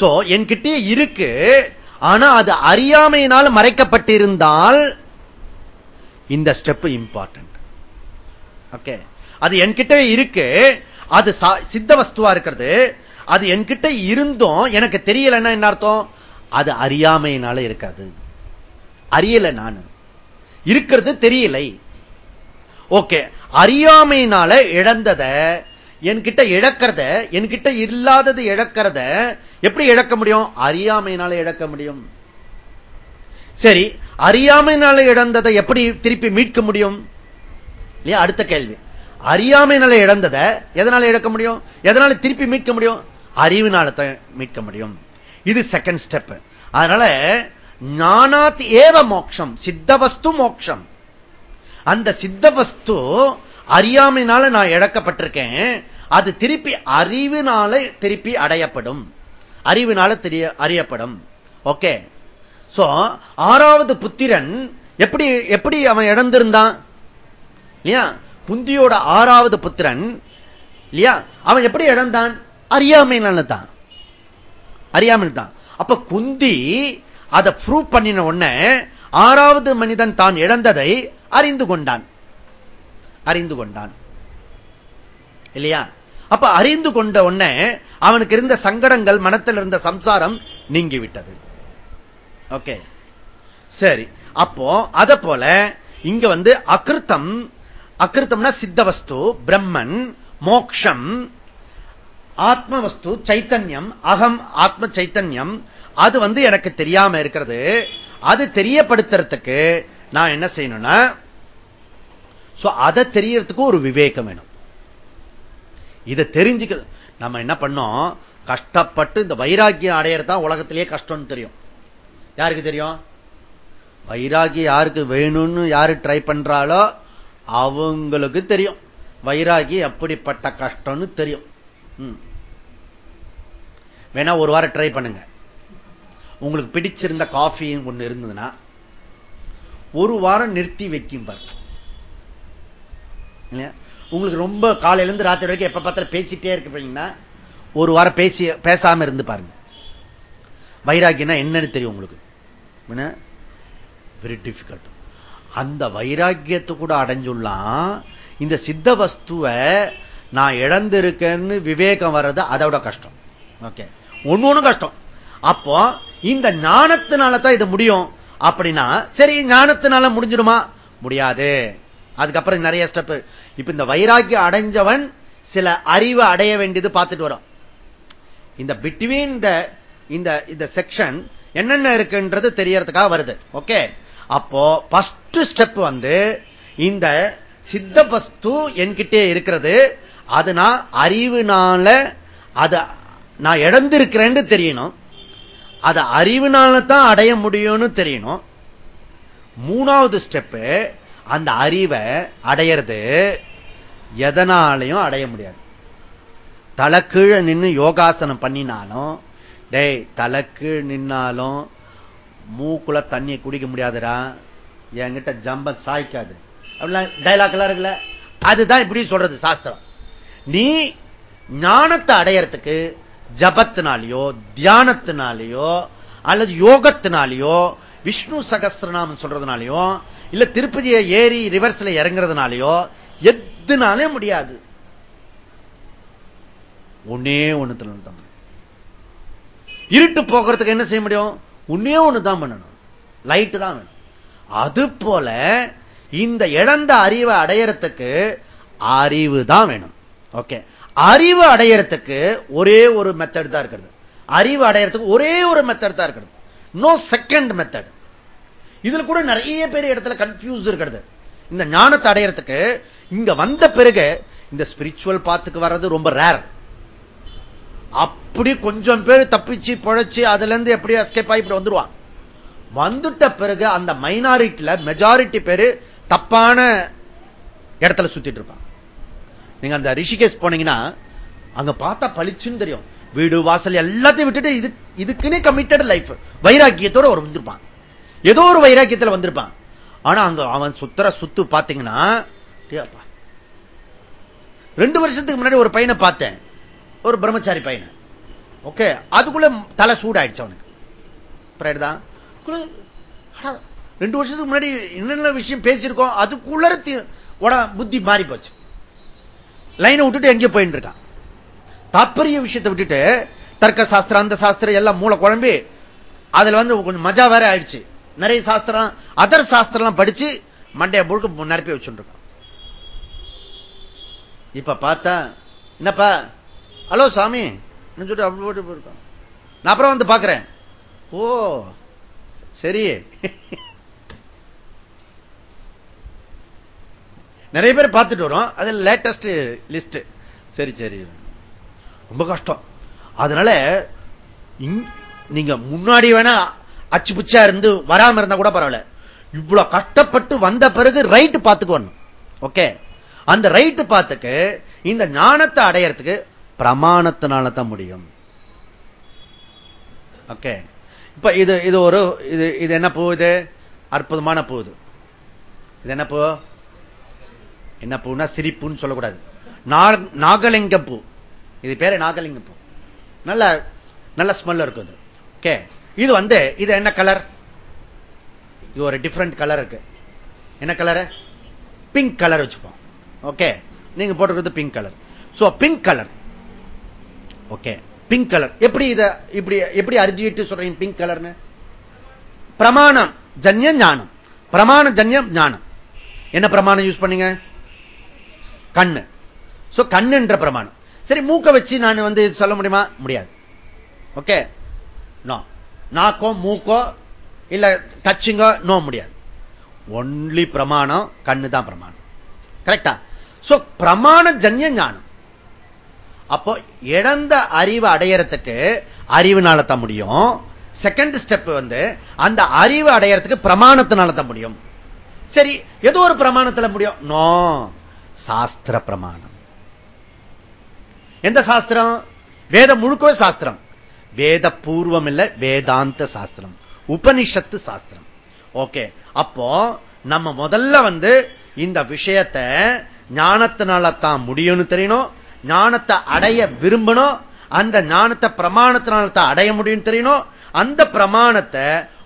S1: சோ என்கிட்ட இருக்கு ஆனா அது அறியாமையினால் மறைக்கப்பட்டிருந்தால் இந்த ஸ்டெப் இம்பார்ட்டன்ட் ஓகே அது என்கிட்ட இருக்கு அது சித்த வஸ்துவா இருக்கிறது அது என்கிட்ட இருந்தும் எனக்கு தெரியலன்னா என்ன அர்த்தம்? அது அறியாமையினால இருக்காது. அறியல நான். இருக்கிறது தெரியலை. ஓகே. அறியாமையினால இழந்தத என்கிட்ட இழக்கிறத என்கிட்ட இல்லாதது இழக்கிறத எப்படி இழக்க முடியும்? அறியாமையினால இழக்க முடியும். சரி அறியாமையினால இழந்ததை எப்படி திருப்பி மீட்க முடியும்? இல்லையா? அடுத்த கேள்வி. அறியாமையினால இழந்ததை எதனால இழக்க முடியும்? எதனால திருப்பி மீட்க முடியும்? அறிவினால மீட்க முடியும். இது செகண்ட் ஸ்டெப் அதனால ஞானாத் ஏவ மோட்சம் சித்தவஸ்து மோட்சம் அந்த சித்த வஸ்து அறியாமைனால நான் இழக்கப்பட்டிருக்கேன். அது திருப்பி அறிவினால திருப்பி அடையப்படும். அறிவினால தெரிய அறியப்படும். ஓகே. சோ ஆறாவது புத்திரன் எப்படி எப்படி அவன் இழந்திருந்தான்? இல்லையா? குந்தியோட ஆறாவது புத்திரன் இல்லையா? அவன் எப்படி இழந்தான்? அறியாமையினால தான் அறியாமல் தான் அப்ப குந்தி அதை ப்ரூவ் பண்ணின உடனே ஆறாவது மனிதன் தான் இழந்ததை அறிந்து கொண்டான். அறிந்து கொண்டான். இல்லையா? அப்ப அறிந்து கொண்ட உடனே அவனுக்கு இருந்த சங்கடங்கள் மனத்தில் இருந்த சம்சாரம் நீங்கிவிட்டது ஓகே. சரி. அப்போ அத போல இங்க வந்து அகிருத்தம் அகிருத்தம்னா சித்தவஸ்து பிரம்மன் மோக்ஷம் ஆத்மவஸ்து சைத்தன்யம் அகம் ஆத்ம சைத்தன்யம் அது வந்து எனக்கு தெரியாம இருக்கிறது. அது தெரியப்படுத்துறதுக்கு நான் என்ன செய்யணும்னா அதை தெரியறதுக்கு ஒரு விவேகம் வேணும். இதை தெரிஞ்சுக்க நம்ம என்ன பண்ணோம்? கஷ்டப்பட்டு இந்த வைராக்கியம் அடையறதான் உலகத்திலேயே கஷ்டம்னு தெரியும். யாருக்கு தெரியும்? வைராகி யாருக்கு வேணும்னு யாரு ட்ரை பண்றாளோ அவங்களுக்கு தெரியும். வைராகி எப்படிப்பட்ட கஷ்டம்னு தெரியும். வேணா ஒரு வாரம் ட்ரை பண்ணுங்க. உங்களுக்கு பிடிச்சிருந்த காஃபி ஒண்ணு இருந்ததுன்னா ஒரு வாரம் நிறுத்தி வைக்கும் பாரு. உங்களுக்கு ரொம்ப காலையிலேருந்து ராத்திரி வரைக்கும் எப்ப பார்த்தாலும் பேசிட்டே இருப்பீங்கன்னா ஒரு வாரம் பேசி பேசாம இருந்து பாருங்க. வைராக்கியம்னா என்னன்னு தெரியும் உங்களுக்கு. வெரி டிஃபிகல்ட் அந்த வைராக்கியத்தை கூட அடைஞ்சுள்ளான் இந்த சித்த வஸ்துவை நான் இழந்திருக்கேன்னு விவேகம் வர்றது அதோட கஷ்டம். ஓகே ஒண்ணு ஒண்ணு கஷ்டம். அப்போ இந்த ஞானத்தினால தான் இது முடியும். அப்படின்னா சரி ஞானத்தினால முடிஞ்சிருமா முடியாது. அதுக்கப்புறம் நிறைய ஸ்டெப் இப்ப இந்த வைராக்கியம் அடைஞ்சவன் சில அறிவை அடைய வேண்டியது பார்த்துட்டு வரும் இந்த பிட்வீன் இந்த இந்த செக்ஷன் என்னென்ன இருக்குன்றது தெரியறதுக்காக வருது. ஓகே அப்போ பஸ்ட் ஸ்டெப் வந்து இந்த சித்த வஸ்து என்கிட்டே இருக்கிறது. அது நான் அறிவுனால அதை நான் இழந்திருக்கிறேன்னு தெரியணும். அதை அறிவுனால தான் அடைய முடியும்னு தெரியணும். மூணாவது ஸ்டெப்பு அந்த அறிவை அடையிறது எதனாலையும் அடைய முடியாது. தலைக்கீழ நின்று யோகாசனம் பண்ணினாலும் டேய் தலைக்கீழ் நின்னாலும் மூக்குல தண்ணியை குடிக்க முடியாதுடா என்கிட்ட ஜம்ப சாய்க்காது. அப்படிலாம் டைலாக் எல்லாம் இருக்குல்ல? அதுதான் இப்படி சொல்றது சாஸ்திரம். நீ ஞானத்தை அடையறதுக்கு ஜபத்தினாலேயோ தியானத்தினாலேயோ அல்லது யோகத்தினாலேயோ விஷ்ணு சகசிரநாமம் சொல்றதுனாலையும் இல்ல திருப்பதியை ஏறி ரிவர்ஸ்ல இறங்குறதுனாலயோ எதுனாலே முடியாது. ஒன்னே ஒண்ணுத்துல தான் இருட்டு போகிறதுக்கு என்ன செய்ய முடியும்? ஒன்னே ஒண்ணுதான் பண்ணணும். லைட்டு தான் வேணும். அது போல இந்த இழந்த அறிவை அடையறதுக்கு அறிவு தான் வேணும். ஓகே அறிவு அடையறதுக்கு ஒரே ஒரு மெத்தட் தான் இருக்கிறது. அறிவு அடையறதுக்கு ஒரே ஒரு மெத்தட் தான் இருக்கிறது. நோ செகண்ட் மெத்தட் இதுல கூட நிறைய பேர் இடத்துல கன்ஃபியூஸ் இருக்கிறது. இந்த ஞானத்தை அடையறதுக்கு இங்க வந்த பிறகு இந்த ஸ்பிரிச்சுவல் பாத்துக்கு வர்றது ரொம்ப ரேர் அப்படி கொஞ்சம் பேர் தப்பிச்சு பொழைச்சு அதுல இருந்து எப்படி எஸ்கேப் ஆகி இப்படி வந்துருவான் வந்துட்ட பிறகு அந்த மைனாரிட்டியில மெஜாரிட்டி பேரு தப்பான இடத்துல சுத்திட்டு இருப்பான் நீங்க அந்த ரிஷிகேஷ் போனீங்கன்னா அங்க பார்த்தா பளிச்சுன்னு தெரியும். வீடு வாசல் எல்லாத்தையும் விட்டுட்டு இது இதுக்குன்னே கமிட்டட் லைஃப் வைராக்கியத்தோட ஒரு வந்திருப்பான் ஏதோ ஒரு வைராக்கியத்தில் வந்திருப்பான். ஆனா அங்க அவன் சுத்தர சுத்து பார்த்தீங்கன்னா ரெண்டு வருஷத்துக்கு முன்னாடி ஒரு பையனை பார்த்தேன். ஒரு பிரம்மச்சாரி பையனை. ஓகே அதுக்குள்ள தலை சூடாயிடுச்சு அவனுக்கு. தான்? ரெண்டு வருஷத்துக்கு முன்னாடி என்னென்ன விஷயம் பேசியிருக்கோம் அதுக்குள்ள புத்தி மாறி போச்சு. லைனை விட்டுட்டு எங்கேயோ போயிட்டு இருக்கான். தாற்பரிய விஷயத்தை விட்டுட்டு தர்க்க சாஸ்திரம் அந்த சாஸ்திரம் எல்லாம் மூளை குழம்பி அதுல வந்து கொஞ்சம் மஜா வேற ஆயிடுச்சு. நிறைய சாஸ்திரம் அதர் சாஸ்திரம் படிச்சு மண்டைய முழுக்க நிரப்பி வச்சுருக்கோம். இப்ப பார்த்தா என்னப்பா? ஹலோ சாமி. சொல்லிட்டு அப்படி போட்டு நான் அப்புறம் வந்து பாக்குறேன் ஓ சரி. நிறைய பேர் பார்த்துட்டு வரும். அது லேட்டஸ்ட் லிஸ்ட் சரி சரி. ரொம்ப கஷ்டம். அதனால நீங்க முன்னாடி வேணா அச்சு புச்சா இருந்து வராம இருந்தா கூட பரவாயில்ல. இவ்வளவு கஷ்டப்பட்டு வந்த பிறகு ரைட்டு பார்த்துக்கணும் ஓகே அந்த ரைட்டு பார்த்துக்கு இந்த ஞானத்தை அடையறதுக்கு பிரமாணத்தினால தான் முடியும். ஓகே இப்ப இது இது ஒரு இது இது என்ன பூ இது? அற்புதமான பூ இது. இது என்ன பூ? என்ன பூனா சிரிப்புன்னு சொல்லக்கூடாது. நாகலிங்க பூ. இது பேரு நாகலிங்க பூ. நல்ல நல்ல ஸ்மெல் இருக்கும் ஓகே இது வந்து இது என்ன கலர் இது ஒரு டிஃப்ரெண்ட் கலர் இருக்கு. என்ன கலரு பிங்க் கலர் வச்சுப்போம். ஓகே நீங்க போட்டுக்கிறது pink colour so pink colour okay pink colour எப்படி இத இப்படி எப்படி அறிஞ்சிட்டு சொல்றீங்க பிங்க் கலர்னு பிரமாணம். ஜன்யம் ஞானம். பிரமாண ஜன்யம் ஞானம். என்ன பிரமாணம் யூஸ் பண்ணீங்க? கண்ணு. சோ கண்ணுன்ற பிரமாணம். சரி மூக்க வச்சு நான் வந்து சொல்ல முடியுமா? முடியாது. ஓகே நோ நாக்கோ மூக்கோ இல்ல டச்சுங்கோ நோ முடியாது. ஒன்லி பிரமாணம் கண்ணு தான் பிரமாணம் கரெக்டா சோ பிரமாண ஜன்ய ஞானம். அப்போ இழந்த அறிவு அடையறதுக்கு அறிவுனால தான் முடியும். செகண்ட் ஸ்டெப் வந்து அந்த அறிவு அடையறதுக்கு பிரமாணத்தினால தான் முடியும். சரி ஏதோ ஒரு பிரமாணத்துல முடியும்? நோ சாஸ்திர பிரமாணம். எந்த சாஸ்திரம்? வேதம் முழுக்கவே சாஸ்திரம். வேத பூர்வம் இல்ல வேதாந்த சாஸ்திரம். உபனிஷத்து சாஸ்திரம். ஓகே. அப்போ நம்ம முதல்ல வந்து இந்த விஷயத்தை ஞானத்தினால தான் முடியும்னு தெரியணும் ஞானத்தை அடைய விரும்பணும் அந்த ஞானத்தை பிரமாணத்தினால தான் அடைய முடியும் தெரியணும் அந்த பிரமாணத்தை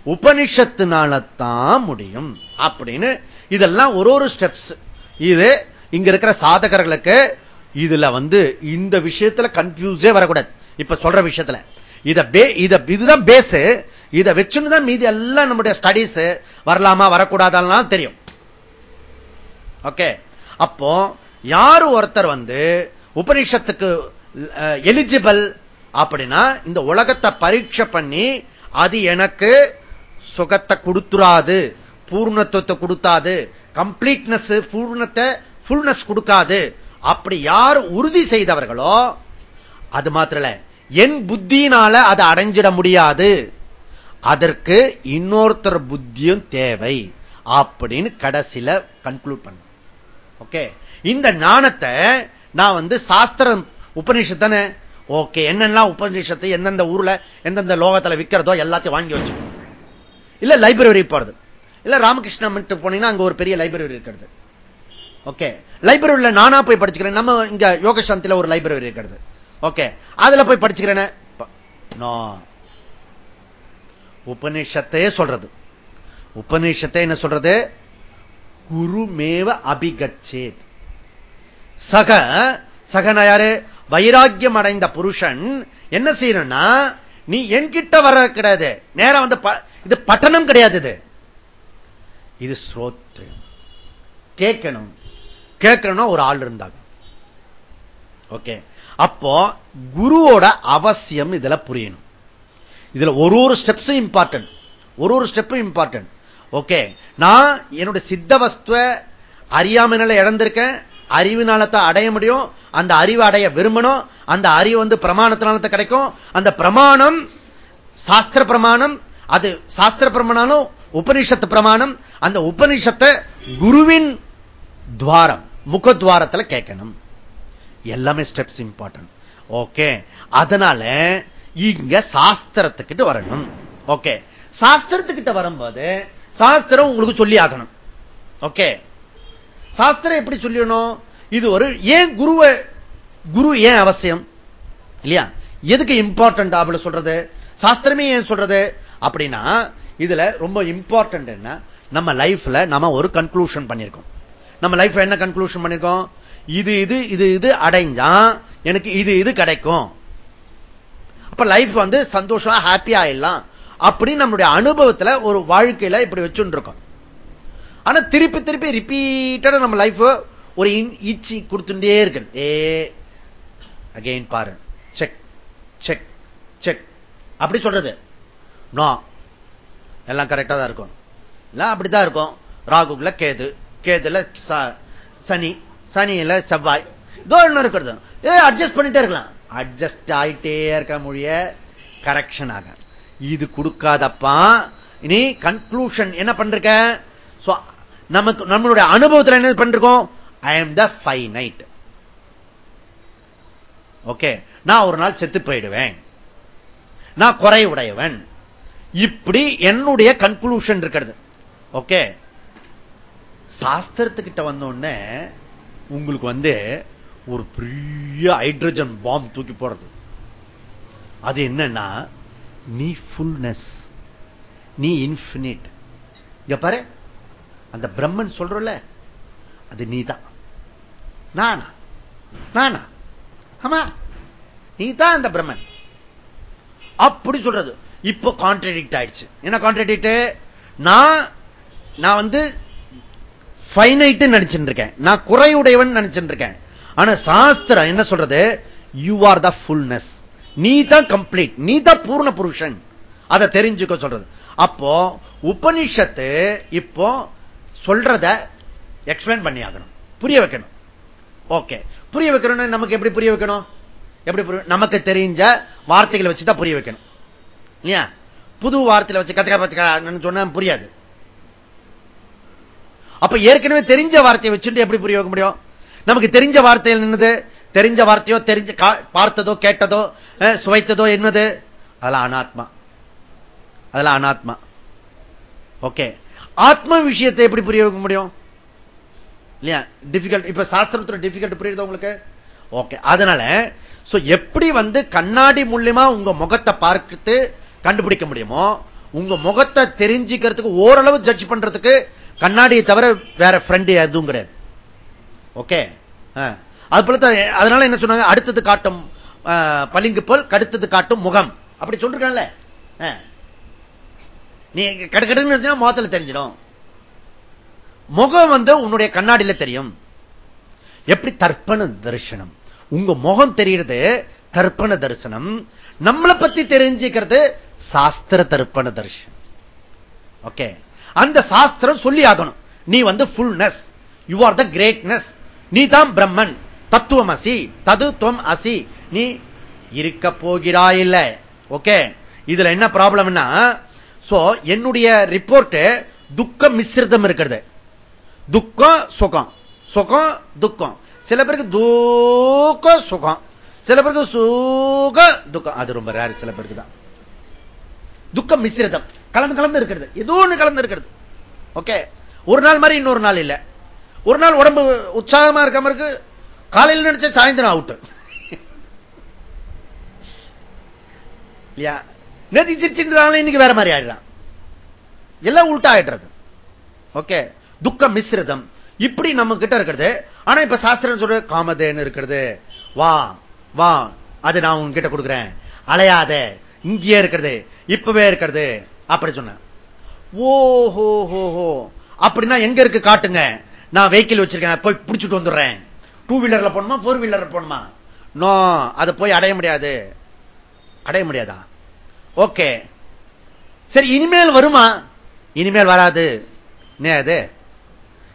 S1: உபனிஷத்தினால தான் முடியும். அப்படின்னு இதெல்லாம் ஒரு ஒரு ஸ்டெப்ஸ் இது இங்க இருக்கிற சாதகர்களுக்கு இதுல வந்து இந்த விஷயத்துல கன்ஃபியூஸே வரக்கூடாது. இப்ப சொல்ற விஷயத்துல. இதுதான் பேஸ் இதை வச்சுன்னு தான் மீதி எல்லாம் நம்முடைய ஸ்டடிஸ் வரலாமா வரக்கூடாதான் தெரியும். ஓகே அப்போ யாரு ஒருத்தர் வந்து உபனிஷத்துக்கு எலிஜிபிள் அப்படின்னா இந்த உலகத்தை பரீட்சை பண்ணி அது எனக்கு சுகத்தை கொடுத்துராது. பூர்ணத்துவத்தை கொடுத்தாது. கம்ப்ளீட்னஸ் பூர்ணத்தை ஃபுல்னஸ் கொடுக்காது. அப்படி யார் உறுதி செய்தவர்களோ அது மாத்திர என் புத்தியினால அதை அடைஞ்சிட முடியாது. அதற்கு இன்னொருத்தர் புத்தியும் தேவை. அப்படின்னு கடைசியில கன்க்ளூட் பண்ண. ஓகே இந்த ஞானத்தை நான் வந்து சாஸ்திரம் உபநிஷத்தானே ஓகே என்னெல்லாம் உபநிஷத்து எந்தெந்த ஊர்ல எந்தெந்த லோகத்துல விற்கிறதோ எல்லாத்தையும் வாங்கி வச்சு இல்ல லைப்ரரி போறது. இல்ல ராமகிருஷ்ணா போனீங்கன்னா அங்க ஒரு பெரிய லைப்ரரி இருக்கிறது. ஓகே லைப்ரரியில நானா போய் படிச்சுக்கிறேன். நம்ம இங்க யோகசாந்தில ஒரு லைப்ரரி இருக்கிறது. ஓகே. அதுல போய் படிச்சுக்கிறேன்னு உபநிஷத்தையே சொல்றது. உபநிஷத்தை என்ன சொல்றது? குருமேவ அபிகச்சேத். சக சகன யாரு? வைராக்கியம் அடைந்த புருஷன் என்ன செய்யணும்னா நீ என்கிட்ட வர கிடையாது. நேரம் வந்து இது பட்டணம் கிடையாது இது. இது ஸ்ரோத்ரு. கேட்கணும். கேட்கணும்னா ஒரு ஆள் இருந்தாங்க. ஓகே. அப்போ குருவோட அவசியம் இதுல புரியணும். இதுல ஒரு ஒரு ஸ்டெப்ஸும் இம்பார்ட்டன்ட் ஒரு ஒரு ஸ்டெப்பும் இம்பார்ட்டன்ட் ஓகே நான் என்னுடைய சித்த வஸ்துவ அறியாமனால இழந்திருக்கேன். அறிவினால தான் அடைய முடியும். அந்த அறிவு அடைய விரும்பணும். அந்த அறிவு வந்து பிரமாணத்தினால கிடைக்கும். அந்த பிரமாணம் சாஸ்திர பிரமாணம் அது சாஸ்திர பிரமாணம் உபனிஷத்து பிரமாணம். அந்த உபனிஷத்தை குருவின் துவாரம் முகத்வாரத்தில் கேட்கணும். எல்லாமே ஸ்டெப்ஸ் இம்பார்ட்டன்ட் ஓகே அதனால இங்க சாஸ்திரத்துக்கிட்ட வரணும். ஓகே சாஸ்திரத்துக்கிட்ட வரும்போது சாஸ்திரம் உங்களுக்கு சொல்லி ஆகணும். ஓகே சாஸ்திரம் எப்படி சொல்லணும் இது ஒரு ஏன் குருவை குரு ஏன் அவசியம்? இல்லையா? எதுக்கு இம்பார்ட்டன்ட் அப்படின்னு சொல்றது? சாஸ்திரமே ஏன் சொல்றது? அப்படின்னா இதுல ரொம்ப இம்பார்ட்டன்ட் என்ன? நம்ம லைஃப்ல நம்ம ஒரு கன்க்ளூஷன் பண்ணிருக்கோம் நம்ம லைஃப் என்ன கன்க்ளூஷன் பண்ணிருக்கோம் இது இது இது இது அடைஞ்சா எனக்கு இது இது கிடைக்கும். அப்ப லைஃப் வந்து சந்தோஷமா ஹாப்பி ஆயிடலாம். அப்படி நம்மளுடைய அனுபவத்துல ஒரு வாழ்க்கையில இப்படி வச்சுட்டு இருக்கோம் ஆனா திருப்பி திருப்பி ரிப்பீட்டடா நம்ம லைஃப் ஒரு இச்சி கொடுத்துட்டே இருக்கு ஏ அகெயின் பாரு. செக் செக் செக் அப்படி சொல்றது. நோ. எல்லாம் கரெக்டா தான் இருக்கும். இல்ல அப்படிதான் இருக்கும். ராகுல கேது. கேதுல சனி. சனியில செவ்வாய். இதோ ஒண்ணு இருக்கிறது அட்ஜஸ்ட் பண்ணிட்டே இருக்கலாம். அட்ஜஸ்ட் ஆயிட்டே இருக்க மொழிய கரெக்ஷன் ஆக. இது கொடுக்காதப்பா. இனி கன்க்ளூஷன் என்ன பண்றக்க நமக்கு நம்மளுடைய அனுபவத்தில் என்ன பண்றோம் I am the night okay நான் ஒரு நாள் செத்து போயிடுவேன். நான் குறை உடையவன். இப்படி என்னுடைய கன்க்ளூஷன் இருக்கிறது. ஓகே சாஸ்திரத்துக்கிட்ட வந்தோடனே உங்களுக்கு வந்து ஒரு பெரிய ஹைட்ரஜன் பாம் தூக்கி போறது அது என்னன்னா நீ ஃபுல்னஸ் நீ இன்பினிட் இங்க பாரு அந்த பிரம்மன் சொல்றல அது நீ தான் நானா? நானா? ஆமா நீ தான் அந்த பிரம்மன். அப்படி சொல்றது. இப்போ கான்ட்ரடிக்ட் ஆயிடுச்சு. என்ன கான்ட்ரடிக்ட் நான் நான் வந்து பைனைட் நினைச்சுட்டு இருக்கேன் நான் குறையுடையவன் நினைச்சுட்டு இருக்கேன் ஆனா சாஸ்திரம் என்ன சொல்றது? யூ ஆர் த ஃபுல்னஸ் நீ தான் கம்ப்ளீட் நீ தான் பூர்ண புருஷன். அதை தெரிஞ்சுக்க சொல்றது. அப்போ உபனிஷத்து இப்போ சொல்றத எக்ஸ்பிளைன் பண்ணி ஆகணும். புரிய வைக்கணும். ஓகே புரிய வைக்கணும் நமக்கு எப்படி புரிய வைக்கணும்? எப்படி நமக்கு தெரிஞ்ச வார்த்தைகளை வச்சுதான் புரிய வைக்கணும். இல்லையா? புது வார்த்தையில வச்சு கச்சக்கா பச்சக்கா சொன்ன புரியாது. அப்ப ஏற்கனவே தெரிஞ்ச வார்த்தையை வச்சுட்டு எப்படி புரிய வைக்க முடியும்? நமக்கு தெரிஞ்ச வார்த்தையில் நின்னது. தெரிஞ்ச வார்த்தையோ தெரிஞ்ச பார்த்ததோ கேட்டதோ சுவைத்ததோ என்னது? அதெல்லாம் அனாத்மா. அதெல்லாம் அனாத்மா. ஓகே. ஆத்ம விஷயத்தை எப்படி புரிய வைக்க முடியும்? இல்லையா? டிஃபிகல்ட் இப்ப சாஸ்திரத்துல டிஃபிகல்ட் புரியுது உங்களுக்கு? ஓகே. அதனால எப்படி வந்து கண்ணாடி மூலியமா உங்க முகத்தை பார்த்து கண்டுபிடிக்க முடியுமோ உங்க முகத்தை தெரிஞ்சுக்கிறதுக்கு ஓரளவு ஜட்ஜ் பண்றதுக்கு கண்ணாடியை தவிர வேற ஃப்ரெண்டு எதுவும் கிடையாது ஓகே அது போல அதனால என்ன சொன்னாங்க? அடுத்தது காட்டும் பளிங்கு போல் கடுத்தது காட்டும் முகம். அப்படி சொல்றாங்கல்ல நீ கடுக்கடுன்னு முகத்தில் தெரிஞ்சிடும். முகம் வந்து உன்னுடைய கண்ணாடியில தெரியும். எப்படி? தர்ப்பண தரிசனம். உங்க முகம் தெரிகிறது தர்ப்பண தரிசனம். நம்மளை பத்தி தெரிஞ்சுக்கிறது சாஸ்திர தர்ப்பண தரிசனம். ஓகே அந்த சாஸ்திரம் சொல்லி ஆகணும். நீ வந்து fullness you are the greatness நீ தான் பிரம்மன். தத்துவம் அசி தது துவம் அசி. நீ இருக்க போகிறாயில்ல. ஓகே இதுல என்ன ப்ராப்ளம்னா சோ என்னுடைய ரிப்போர்ட் துக்க மிஸ்ரிதம் இருக்கிறது. துக்கம் சுகம். சுகம் துக்கம். சில பேருக்கு தூக்க சுகம். சில பேருக்கு சுக துக்கம். அது ரொம்ப ரேர் சில பேருக்கு தான். துக்கம் மிஸ்ரிதம். கலந்து கலந்து இருக்கிறது. ஏதோ ஒண்ணு கலந்து இருக்கிறது. ஓகே ஒரு நாள் மாதிரி இன்னொரு நாள் இல்ல. ஒரு நாள் உடம்பு உற்சாகமா இருக்காம இருக்கு. காலையில் நினைச்ச சாயந்தரம் அவுட் இல்லையா? நேத்தி சிரிச்சுட்டு இன்னைக்கு வேற மாதிரி ஆயிடுறான். எல்லாம் உள்டா ஆயிடுறது. ஓகே துக்கம் மிஸ்ரிதம். இப்படி நம்ம கிட்ட இருக்கிறது. ஆனா இப்ப சாஸ்திரம் சொல்ற காமதேன்னு இருக்கிறது. வா வா அது நான் உங்ககிட்ட கொடுக்குறேன். அலையாத. இங்கேயே இருக்கிறது. இப்பவே இருக்கிறது. அப்படி சொன்ன ஓஹோ ஹோ அப்படின்னா எங்க இருக்கு காட்டுங்க. நான் வெஹிக்கிள் வச்சிருக்கேன். போய் பிடிச்சிட்டு வந்துடுறேன். டூ வீலர்ல போகணுமா? போர் வீலர்ல போகணுமா? நோ அதை போய் அடைய முடியாது. அடைய முடியாதா? ஓகே சரி இனிமேல் வருமா? இனிமேல் வராது. அது?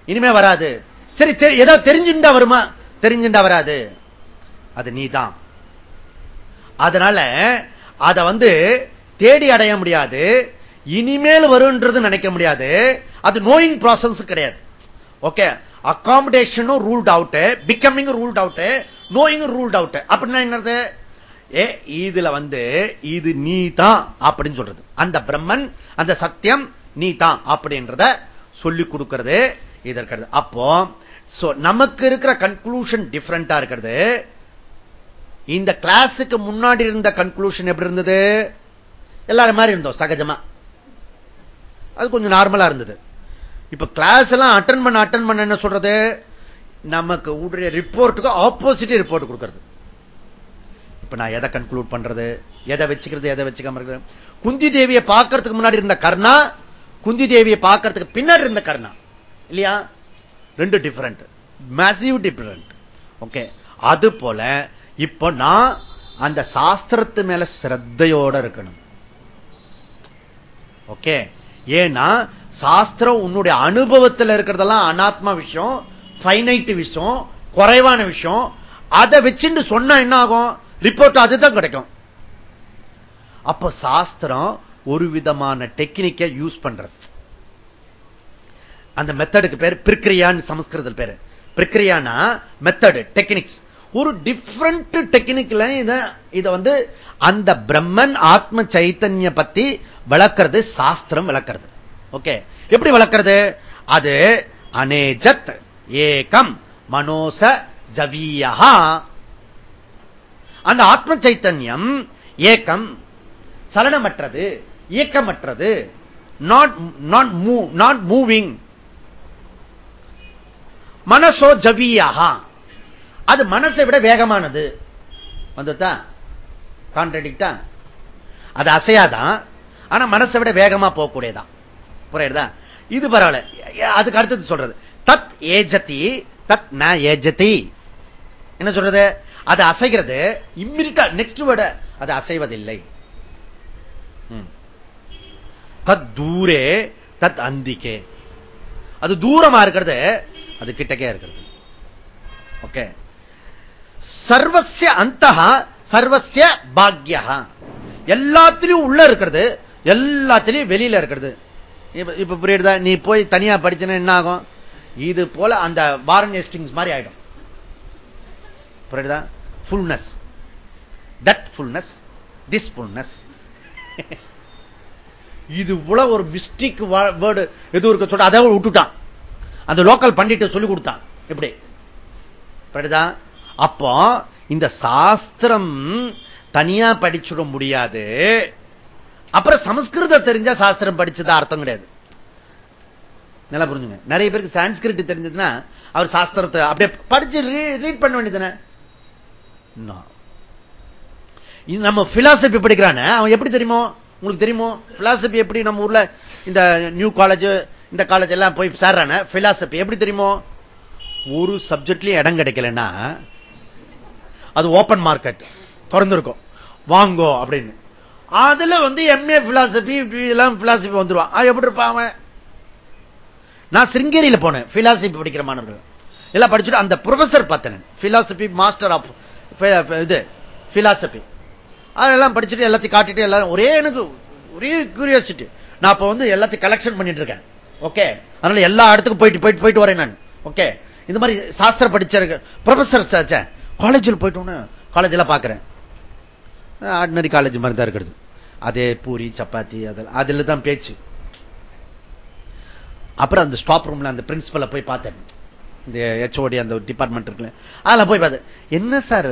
S1: இனிமே வராது. சரி ஏதாவது தெரிஞ்சுண்டா வருமா? தெரிஞ்சுண்டா வராது. அது நீதான். அதனால அதை வந்து தேடி அடைய முடியாது. இனிமேல் வரும்ன்றது நினைக்க முடியாது. அது நோயிங் ப்ராசஸ் கிடையாது. Okay அகாமடேஷனும் ruled out becoming ruled out knowing ruled out அப்படின்னா என்னது? ஏ இதுல வந்து இது நீ தான் அப்படின்னு சொல்றது. அந்த பிரம்மன் அந்த சத்தியம் நீ தான் அப்படின்றத சொல்லிக் கொடுக்கிறது இதற்கு அப்போ நமக்கு இருக்கிற கன்க்ளூஷன் டிஃபரெண்டா இருக்கிறது. இந்த கிளாஸுக்கு முன்னாடி இருந்த கன்க்ளூஷன் எப்படி இருந்தது? எல்லாரும் மாதிரி இருந்தோம் சகஜமா. அது கொஞ்சம் நார்மலா இருந்தது. இப்ப கிளாஸ் எல்லாம் அட்டன் பண்ண அட்டன் பண்ண என்ன சொல்றது? நமக்கு உடைய ரிப்போர்ட்டுக்கு ஆப்போசிட் ரிப்போர்ட் கொடுக்கிறது. இப்ப நான் எதை கன்க்ளூட் பண்றது? எதை வச்சுக்கிறது? எதை வச்சுக்காம இருக்கிறது? குந்தி தேவியை பார்க்கறதுக்கு முன்னாடி இருந்த கர்ணா குந்தி தேவியை பார்க்கறதுக்கு பின்னாடி இருந்த கர்ணா. இல்லையா? ரெண்டு டிஃபரண்ட் மேசிவ் டிஃபரண்ட் ஓகே அது போல இப்ப நான் அந்த சாஸ்திரத்து மேல சிரத்தையோட இருக்கணும். ஓகே ஏன்னா சாஸ்திரம் உன்னுடைய அனுபவத்தில் இருக்கிறதெல்லாம் அனாத்மா விஷயம் பைனைட் விஷயம் குறைவான விஷயம். அதை வச்சுட்டு சொன்னா என்ன ஆகும் ரிப்போர்ட் அதுதான் கிடைக்கும். அப்ப சாஸ்திரம் ஒரு விதமான டெக்னிக்கை யூஸ் பண்றது. அந்த மெத்தடுக்கு பேர் பிரிக்ரியான்னு சமஸ்கிருதத்தில் பேரு. பிரிக்ரியானா மெத்தடு டெக்னிக்ஸ் ஒரு டிஃப்ரெண்ட் டெக்னிக்ல இத வந்து அந்த பிரம்மன் ஆத்ம சைத்தன்ய பத்தி விளக்கிறது சாஸ்திரம் விளக்கிறது. ஓகே எப்படி விளக்கிறது? அது அனேஜத் ஏகம் மனோச ஜவியா அந்த ஆத்ம சைத்தன்யம் ஏக்கம் சலனமற்றது இயக்கமற்றது not not move not moving மனசோ ஜவியகா அது மனசை விட வேகமானது. வந்துட்டா? கான்ட்ரடிக்டா அது அசையாதான். ஆனா மனசை விட வேகமா போகக்கூடியதான். புரியுதா? இது பரவாயில்ல. அதுக்கு அடுத்தது சொல்றது. தத் ஏஜத்தி தத் ந ஏஜத்தி என்ன சொல்றது? அது அசைகிறது. இம்மிடியா நெக்ஸ்ட் விட அது அசைவதில்லை. தத் தூரே தத் அந்திக்கே அது தூரமா இருக்கிறது அது கிட்டக்கே இருக்கிறது. ஓகே? சர்வசிய அந்த சர்வசிய பாக்யா எல்லாத்திலையும் உள்ள இருக்கிறது எல்லாத்திலையும் வெளியில இருக்கிறது. இப்ப புரியுதா? நீ போய் தனியா படிச்சுன்னா என்ன ஆகும் இது போல அந்த வாரன் எஸ்டிங்ஸ் மாதிரி ஆயிடும். புரியுதா? Fullness that fullness this fullness இது போல ஒரு மிஸ்டிக் வேர்டு எதுவும் இருக்க சொல்ற அதை விட்டுட்டான். அந்த லோக்கல் பண்டிட்டு சொல்லி கொடுத்தான். எப்படி? புரியுதா? அப்போ இந்த சாஸ்திரம் தனியா படிச்சுட முடியாது. அப்புறம் சமஸ்கிருதம் தெரிஞ்சா சாஸ்திரம் படிச்சதா அர்த்தம் கிடையாது. நல்லா புரிஞ்சுங்க. நிறைய பேருக்கு சான்ஸ்கிரிட் தெரிஞ்சதுன்னா அவர் சாஸ்திரத்தை அப்படியே படிச்சு ரீட் பண்ண வேண்டியதுன நம்ம பிலாசபி படிக்கிறான அவன் எப்படி தெரியுமோ? உங்களுக்கு தெரியுமோ? பிலாசபி எப்படி நம்ம ஊர்ல இந்த நியூ காலேஜ் இந்த காலேஜ் எல்லாம் போய் சேர்றான? பிலாசபி எப்படி தெரியுமோ? ஒரு சப்ஜெக்ட்லயும் இடம் கிடைக்கலன்னா அது ஓபன் மார்க்கெட் திறந்திருக்கும். வாங்கோ அப்படின்னு. அதுல வந்து எம்ஏ பிலாசபி எல்லாம் பிலாசபி வந்துருவான் எப்படி இருப்பான் நான் சிருங்கேரியில போனேன். பிலாசபி படிக்கிற மாணவர்கள். எல்லாம் படிச்சுட்டு அந்த ப்ரொஃபசர் பார்த்தேன். பிலாசபி மாஸ்டர் ஆஃப் இது பிலாசபி அதெல்லாம் படிச்சுட்டு எல்லாத்தையும் காட்டிட்டு எல்லாம் ஒரே எனக்கு ஒரே கியூரியாசிட்டி நான் இப்ப வந்து எல்லாத்தையும் கலெக்ஷன் பண்ணிட்டு இருக்கேன். ஓகே அதனால எல்லா இடத்துக்கும் போயிட்டு போயிட்டு போயிட்டு வரேன் நான். ஓகே இந்த மாதிரி சாஸ்திர படிச்ச ப்ரொஃபசர் காலேஜில் போயிட்டோன்னு காலேஜ் எல்லாம் பாக்குறேன் ஆர்டினரி காலேஜ் மாதிரி தான் இருக்கிறது. அதே பூரி சப்பாத்தி அதெல்லாம் அதுல தான் பேச்சு. அப்புறம் அந்த ஸ்டாப் ரூம்ல அந்த பிரின்சிபலை போய் பார்த்தேன். இந்த ஹெச்ஓடி அந்த டிபார்ட்மெண்ட் இருக்குல்ல. அதெல்லாம் போய் பார்த்தேன். என்ன சார்?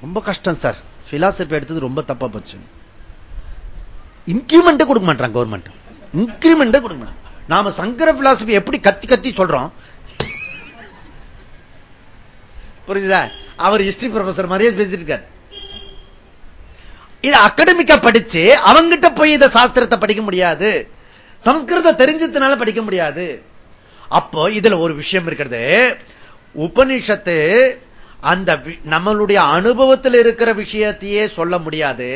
S1: ரொம்ப கஷ்டம் சார். பிலாசபி எடுத்தது ரொம்ப தப்பா போச்சு. இன்க்ரிமெண்ட்டே கொடுக்க மாட்டான் கவர்மெண்ட் இன்க்ரிமெண்ட்டே கொடுக்க மாட்டான் நாம சங்கர பிலாசபி எப்படி கத்தி கத்தி சொல்றோம்? புரியுதா அவர் ஹிஸ்டரி ப்ரொஃபசர் மாதிரியே பேசிட்டு இருக்காரு இது அகடமிக்கா படிச்சு அவங்கிட்ட போய் இந்த சாஸ்திரத்தை படிக்க முடியாது. சமஸ்கிருத தெரிஞ்சதுனால படிக்க முடியாது. அப்போ இதுல ஒரு விஷயம் இருக்கிறது. உபனிஷத்து அந்த நம்மளுடைய அனுபவத்தில் இருக்கிற விஷயத்தையே சொல்ல முடியாது.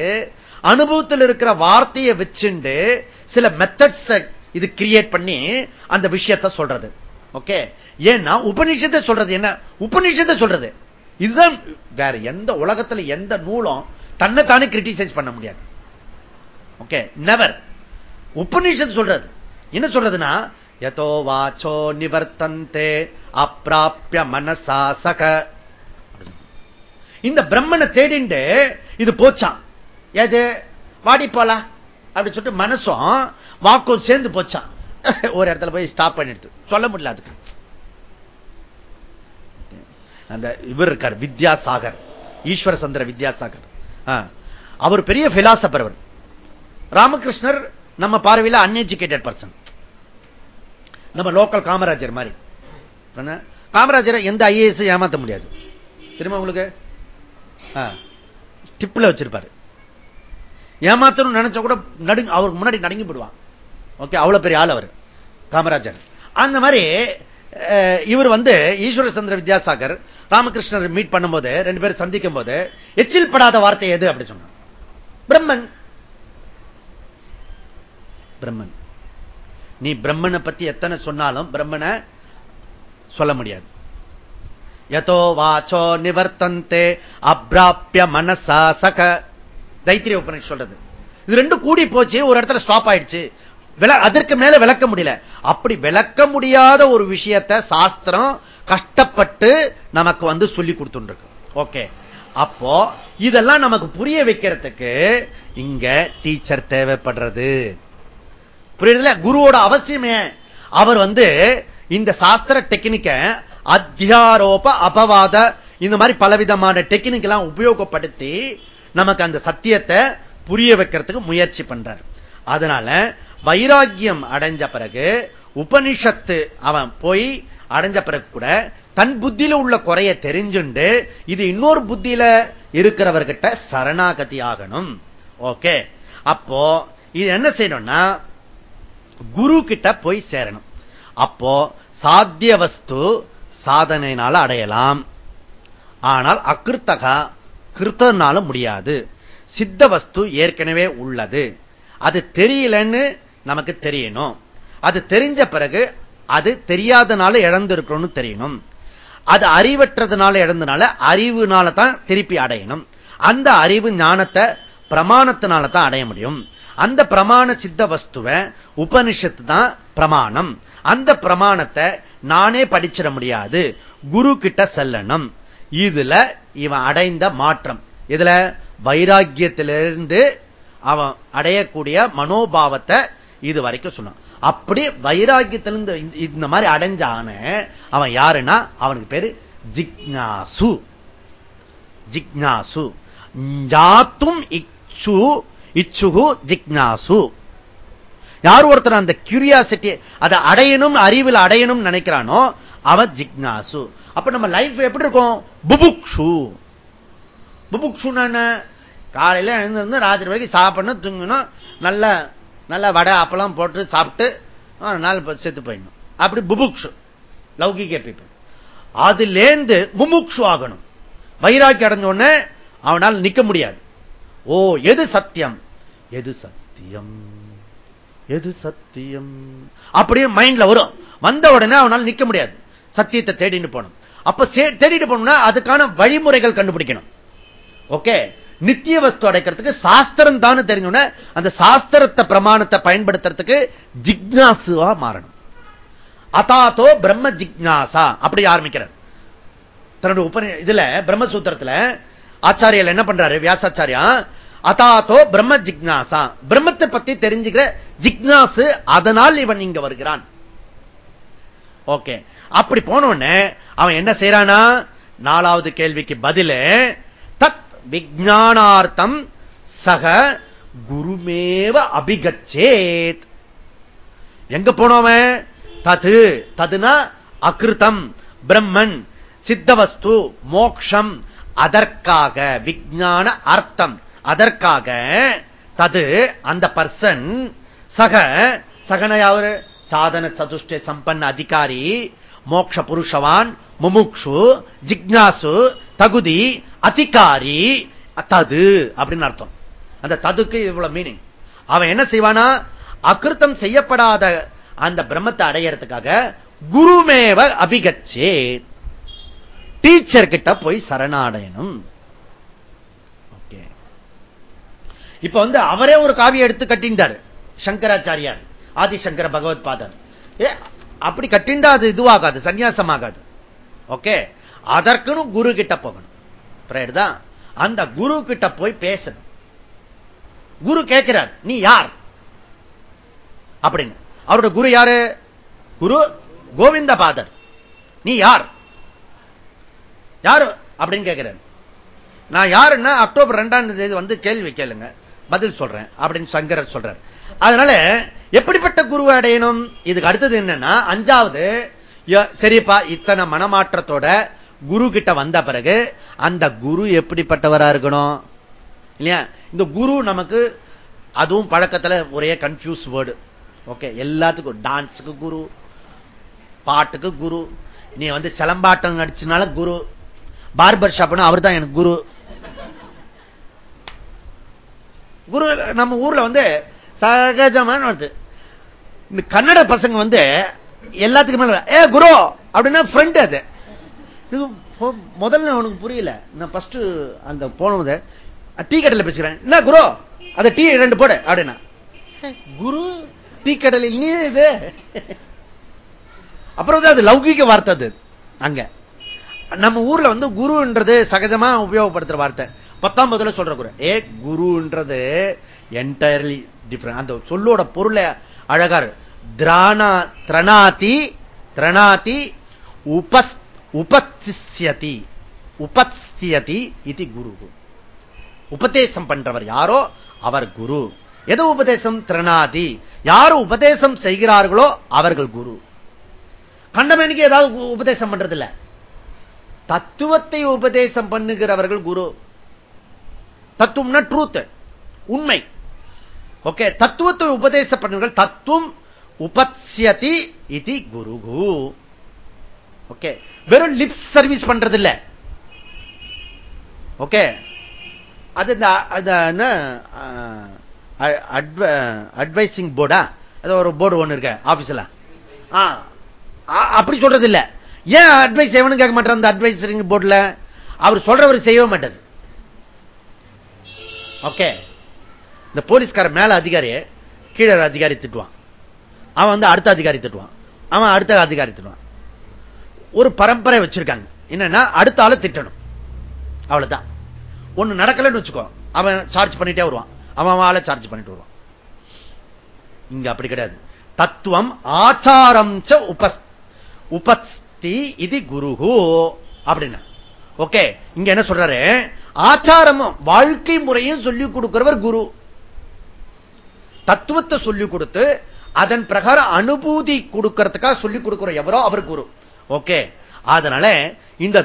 S1: அனுபவத்தில் இருக்கிற வார்த்தையை வச்சுண்டு சில மெத்தட்ஸ் இது கிரியேட் பண்ணி அந்த விஷயத்தை சொல்றது. ஓகே? ஏன்னா உபநிஷத்தை சொல்றது என்ன? உபநிஷத்தை சொல்றது. இதுதான் வேற எந்த உலகத்துல எந்த நூலும் தன்னை தானே கிரிட்டிசைஸ் பண்ண முடியாது. ஓகே? நெவர் உபநிஷத்து சொல்றது. என்ன சொல்றதுன்னா எதோ வாச்சோ நிவர்த்தந்தே அப்பிராபிய மனசா சக. இந்த பிரம்மனை தேடிண்டு இது போச்சான் எது? வாடி போலாம் அப்படி சொல்லிட்டு மனசும் வாக்கும் சேர்ந்து போச்சான் ஒரு இடத்துல போய் ஸ்டாப் பண்ணிடுது சொல்ல முடியல அதுக்கு. அந்த இவர் இருக்கார் வித்யாசாகர். ஈஸ்வர சந்திர வித்யாசாகர். அவர் பெரிய பிலாசபர் அவர். ராமகிருஷ்ணர் நம்ம பார்வையில் அன்எஜுகேட்டட் பர்சன் நம்ம லோக்கல் காமராஜர் மாதிரி. காமராஜரை எந்த ஐஏஎஸ் ஏமாத்த முடியாது. திரும்ப உங்களுக்கு? ஸ்டிப்ல வச்சிருப்பாரு. ஏமாத்தணும் நினைச்ச கூட நடுங்க அவருக்கு முன்னாடி நடுங்கி போடுவான். ஓகே? அவ்வளவு பெரிய ஆள் அவர். காமராஜர். அந்த மாதிரி இவர் வந்து ஈஸ்வர சந்திர வித்யாசாகர் ராமகிருஷ்ணர் மீட் பண்ணும்போது ரெண்டு பேரும் சந்திக்கும் போது எச்சில் படாத வார்த்தை எது அப்படி சொன்னாங்க பிரம்மன். பிரம்மன். நீ பிரம்மனை பத்தி எத்தனை சொன்னாலும் பிரம்மனை சொல்ல முடியாது. எதோ வாச்சோ நிவர்த்தந்தே அப்ராப்பிய மனசா சக தைத்திரிய உபநிஷ் சொல்றது. இது ரெண்டும் கூடி போச்சு ஒரு இடத்துல ஸ்டாப் ஆயிடுச்சு. அதற்கு மேல விளக்க முடியல. அப்படி விளக்க முடியாத ஒரு விஷயத்த சாஸ்திரம் கஷ்டப்பட்டு நமக்கு வந்து சொல்லி கொடுத்துருக்கு ஓகே. அப்போ இதெல்லாம் நமக்கு புரிய வைக்கிறதுக்கு இங்க டீச்சர் தேவைப்படுறது. புரியுதுல குருவோட அவசியமே. அவர் வந்து இந்த சாஸ்திர டெக்னிக்க அத்தியாரோப அபவாத இந்த மாதிரி பலவிதமான டெக்னிக் எல்லாம் உபயோகப்படுத்தி நமக்கு அந்த சத்தியத்தை புரிய வைக்கிறதுக்கு முயற்சி பண்றார். அதனால வைராக்கியம் அடைஞ்ச பிறகு உபனிஷத்து அவன் போய் அடைஞ்ச பிறகு கூட தன் புத்தியில உள்ள குறைய தெரிஞ்சுண்டு இது இன்னொரு புத்தியில இருக்கிறவர்கிட்ட சரணாகதி ஆகணும். ஓகே? அப்போ இது என்ன செய்யணும்னா குரு கிட்ட போய் சேரணும். அப்போ சாத்திய வஸ்து சாதனையினால அடையலாம். ஆனால் அகிருத்தகா கிருத்தனால முடியாது. சித்த வஸ்து ஏற்கனவே உள்ளது. அது தெரியலன்னு நமக்கு தெரியணும். அது தெரிஞ்ச பிறகு அது தெரியாதனால இழந்திருக்கணும்னு தெரியணும். அது அறிவற்றதுனால இழந்தனால அறிவுனால தான் திருப்பி அடையணும். அந்த அறிவு ஞானத்தை பிரமாணத்தினால தான் அடைய முடியும். அந்த பிரமாண சித்த வஸ்துவ உபனிஷத்து தான் பிரமாணம். அந்த பிரமாணத்தை நானே படிச்சிட முடியாது. குரு கிட்ட செல்லணும். இதுல இவன் அடைந்த மாற்றம். இதுல வைராக்கியத்திலிருந்து அவன் அடையக்கூடிய மனோபாவத்தை இது வரைக்கும் சொன்னான். அப்படி வைராக்கியத்திலிருந்து இந்த மாதிரி அடைஞ்சான அவன் யாருன்னா அவனுக்கு பேரு ஜிக்னாசு ஜிக்னாசு ஜாத்தும் இச்சு இச்சுகு ஜிக்னாசு யார் ஒருத்தர் அந்த கியூரியாசிட்டி அதை அடையணும் அறிவில் அடையணும் நினைக்கிறானோ அவன் ஜிக்னாசு அப்ப நம்ம லைஃப் எப்படி இருக்கும்? புபுக்ஷு. புபுக்ஷுன்னு என்ன? காலையில எழுந்திருந்து ராத்திரி வரைக்கும் சாப்பிடணும் தூங்கணும் நல்ல நல்ல வடை அப்பளம் போட்டு சாப்பிட்டு நாள் செத்து போயிடணும். அப்படி புபுக்ஷு லௌகிக பீப்பிள் அதுலேருந்து முமுக்ஷு ஆகணும். வைராக்கி அடைஞ்ச உடனே அவனால் நிக்க முடியாது. ஓ எது சத்தியம்? எது சத்தியம்? எது சத்தியம்? அப்படியே மைண்ட்ல வரும். வந்த உடனே அவனால் நிக்க முடியாது. சத்தியத்தை தேடிட்டு போகணும். அப்ப தேடிட்டு போனோம்னா அதுக்கான வழிமுறைகள் கண்டுபிடிக்கணும். ஓகே? நித்திய வஸ்து அடைக்கிறதுக்கு சாஸ்திரம் தான் தெரிஞ்சுன அந்த சாஸ்திரத்தை பிரமாணத்தை பயன்படுத்துறதுக்கு ஜிக்னாசுவா மாறணும். அதாத்தோ பிரம்ம ஜிக்னாசா அப்படி ஆரம்பிக்கிறார். தன்னுடைய உப இதுல பிரம்மசூத்திரத்துல ஆச்சாரியல் என்ன பண்றாரு? வியாசாச்சாரியா அதாத்தோ பிரம்ம ஜிக்னாசா. பிரம்மத்தை பத்தி தெரிஞ்சுக்கிற ஜிக்னாசு அதனால் இவன் இங்க வருகிறான். ஓகே. அப்படி போனோடனே அவன் என்ன செய்யறானா நாலாவது கேள்விக்கு பதிலு விஜானார்த்தம் சக குருமேவ அபிகச்சேத். எங்க போனவன் தது ததுனா அகிருத்தம் பிரம்மன் சித்தவஸ்து மோக்ஷம் அதற்காக விஜான அர்த்தம். அதற்காக தது அந்த பர்சன் சக சகனையாவது சாதன சதுஷ்ட சம்பன்ன அதிகாரி மோக்ஷ புருஷவான் முமுக்ஷு ஜிக்னாசு தகுதி அதிகாரி தது அப்படின்னு அர்த்தம். அந்த ததுக்கு இவ்வளவு மீனிங் அவன் என்ன செய்வானா? அகிருத்தம் செய்யப்படாத அந்த பிரம்மத்தை அடையறதுக்காக குருமேவ அபிகச்சே. டீச்சர் கிட்ட போய் சரணாடையணும். ஓகே இப்ப வந்து அவரே ஒரு காவியம் எடுத்து கட்டின்றார். சங்கராச்சாரியார் ஆதிசங்கர பகவத் பாதர். ஏ அப்படி கட்டிண்டா அது இதுவாகாது சன்னியாசம் ஆகாது ஓகே அதற்குன்னு குரு கிட்ட போகணும். தான். அந்த குரு கிட்ட போய் பேசணும். குரு கேட்கிறார் நீ யார்? அப்படின்னு. அவருடைய குரு யாரு? குரு கோவிந்த பாதர் நீ யார்? யாரு? அப்படின்னு கேட்கிறேன் நான் யாருன்னா அக்டோபர் ரெண்டாம் தேதி வந்து கேள்வி கேளுங்க. பதில் சொல்றேன் அப்படின்னு சங்கரர் சொல்றார். அதனால எப்படிப்பட்ட குருவை அடையணும்? இதுக்கு அடுத்தது என்னன்னா அஞ்சாவது சரிப்பா இத்தனை மனமாற்றத்தோட குரு கிட்ட வந்த பிறகு அந்த குரு எப்படிப்பட்டவரா இருக்கணும்? இல்லையா? இந்த குரு நமக்கு அதுவும் பழக்கத்துல ஒரே கன்ஃபியூஸ் வேர்டு ஓகே எல்லாத்துக்கும் டான்ஸுக்கு குரு பாட்டுக்கு குரு நீ வந்து சிலம்பாட்டம் நடிச்சனால குரு பார்பர் ஷாப்னா அவர் தான் எனக்கு குரு. குரு நம்ம ஊர்ல வந்து சகஜமான வருது இந்த கன்னட பசங்க வந்து எல்லாத்துக்குமே ஏ குரு! அப்படின்னா ஃப்ரெண்ட் அது. முதல்ல உனக்கு புரியல. நான் ஃபர்ஸ்ட் அந்த போனது டீ கடையில் பேசுகிறேன் என்ன குரு? அதை டீ ரெண்டு போட அப்படின்னா. குரு டீ கடையில் நீ இது? அப்புறம் வந்து அது லௌகிக வார்த்தை அது அங்க. நம்ம ஊர்ல வந்து குருன்றது சகஜமா உபயோகப்படுத்துற வார்த்தை. பத்தாம்பதுல சொல்ற குரு ஏ குருன்றது என்டையர்லி டிஃபரெண்ட் அந்த சொல்லோட பொருளை அழகாரு திராணா திரணாதி திரணாதி உபஸ் உபத்தியதி உபஸ்தியதி இது குரு உபதேசம் பண்றவர் யாரோ அவர் குரு. எது உபதேசம்? திரணாதி. யாரு உபதேசம் செய்கிறார்களோ அவர்கள் குரு. கண்டமேனிக்கு ஏதாவது உபதேசம் பண்றது இல்ல தத்துவத்தை உபதேசம் பண்ணுகிறவர்கள் குரு. தத்துவம்னா ட்ரூத் உண்மை. ஓகே தத்துவத்தை உபதேசம் பண்ணுங்கள். தத்துவம் உபத்யதி இது குருகு. ஓகே வெறும் லிப் சர்வீஸ் பண்றது இல்ல ஓகே அது இந்த அட்வைசிங் போர்டா அது ஒரு போர்டு ஒண்ணு இருக்க ஆபீஸ்ல அப்படி சொல்றது இல்ல ஏன் அட்வைஸ் எவனும் கேட்க மாட்டார் அந்த அட்வைசரிங் போர்டுல அவர் சொல்றவர் செய்யவே மாட்டார். ஓகே இந்த போலீஸ்கார மேல அதிகாரி கீழே அதிகாரி திட்டுவான். அவன் வந்து அடுத்த அதிகாரி திட்டுவான். அவன் அடுத்த அதிகாரி திட்டுவான். ஒரு பரம்பரை வச்சிருக்காங்க. என்னன்னா அடுத்த ஆளை திட்டணும். அவ்வளவுதான். ஒண்ணு நடக்கலன்னு வச்சுக்கோ. அவன் சார்ஜ் பண்ணிட்டே வருவான். அவன் ஆளை சார்ஜ் பண்ணிட்டு வருவான். இங்க அப்படி கிடையாது. தத்துவம் ஆச்சாரம் உபஸ்தி இது குருகு அப்படின்னு. ஓகே இங்க என்ன சொல்றாரு? ஆச்சாரமும் வாழ்க்கை முறையும் சொல்லிக் கொடுக்கிறவர் குரு. தத்துவத்தை சொல்லிக் கொடுத்து அதன் பிரகாரம் அனுபூதி கொடுக்கிறதுக்காக சொல்லிக் கொடுக்கிற எவரோ அவர் குரு. ஓகே. அதனால இந்த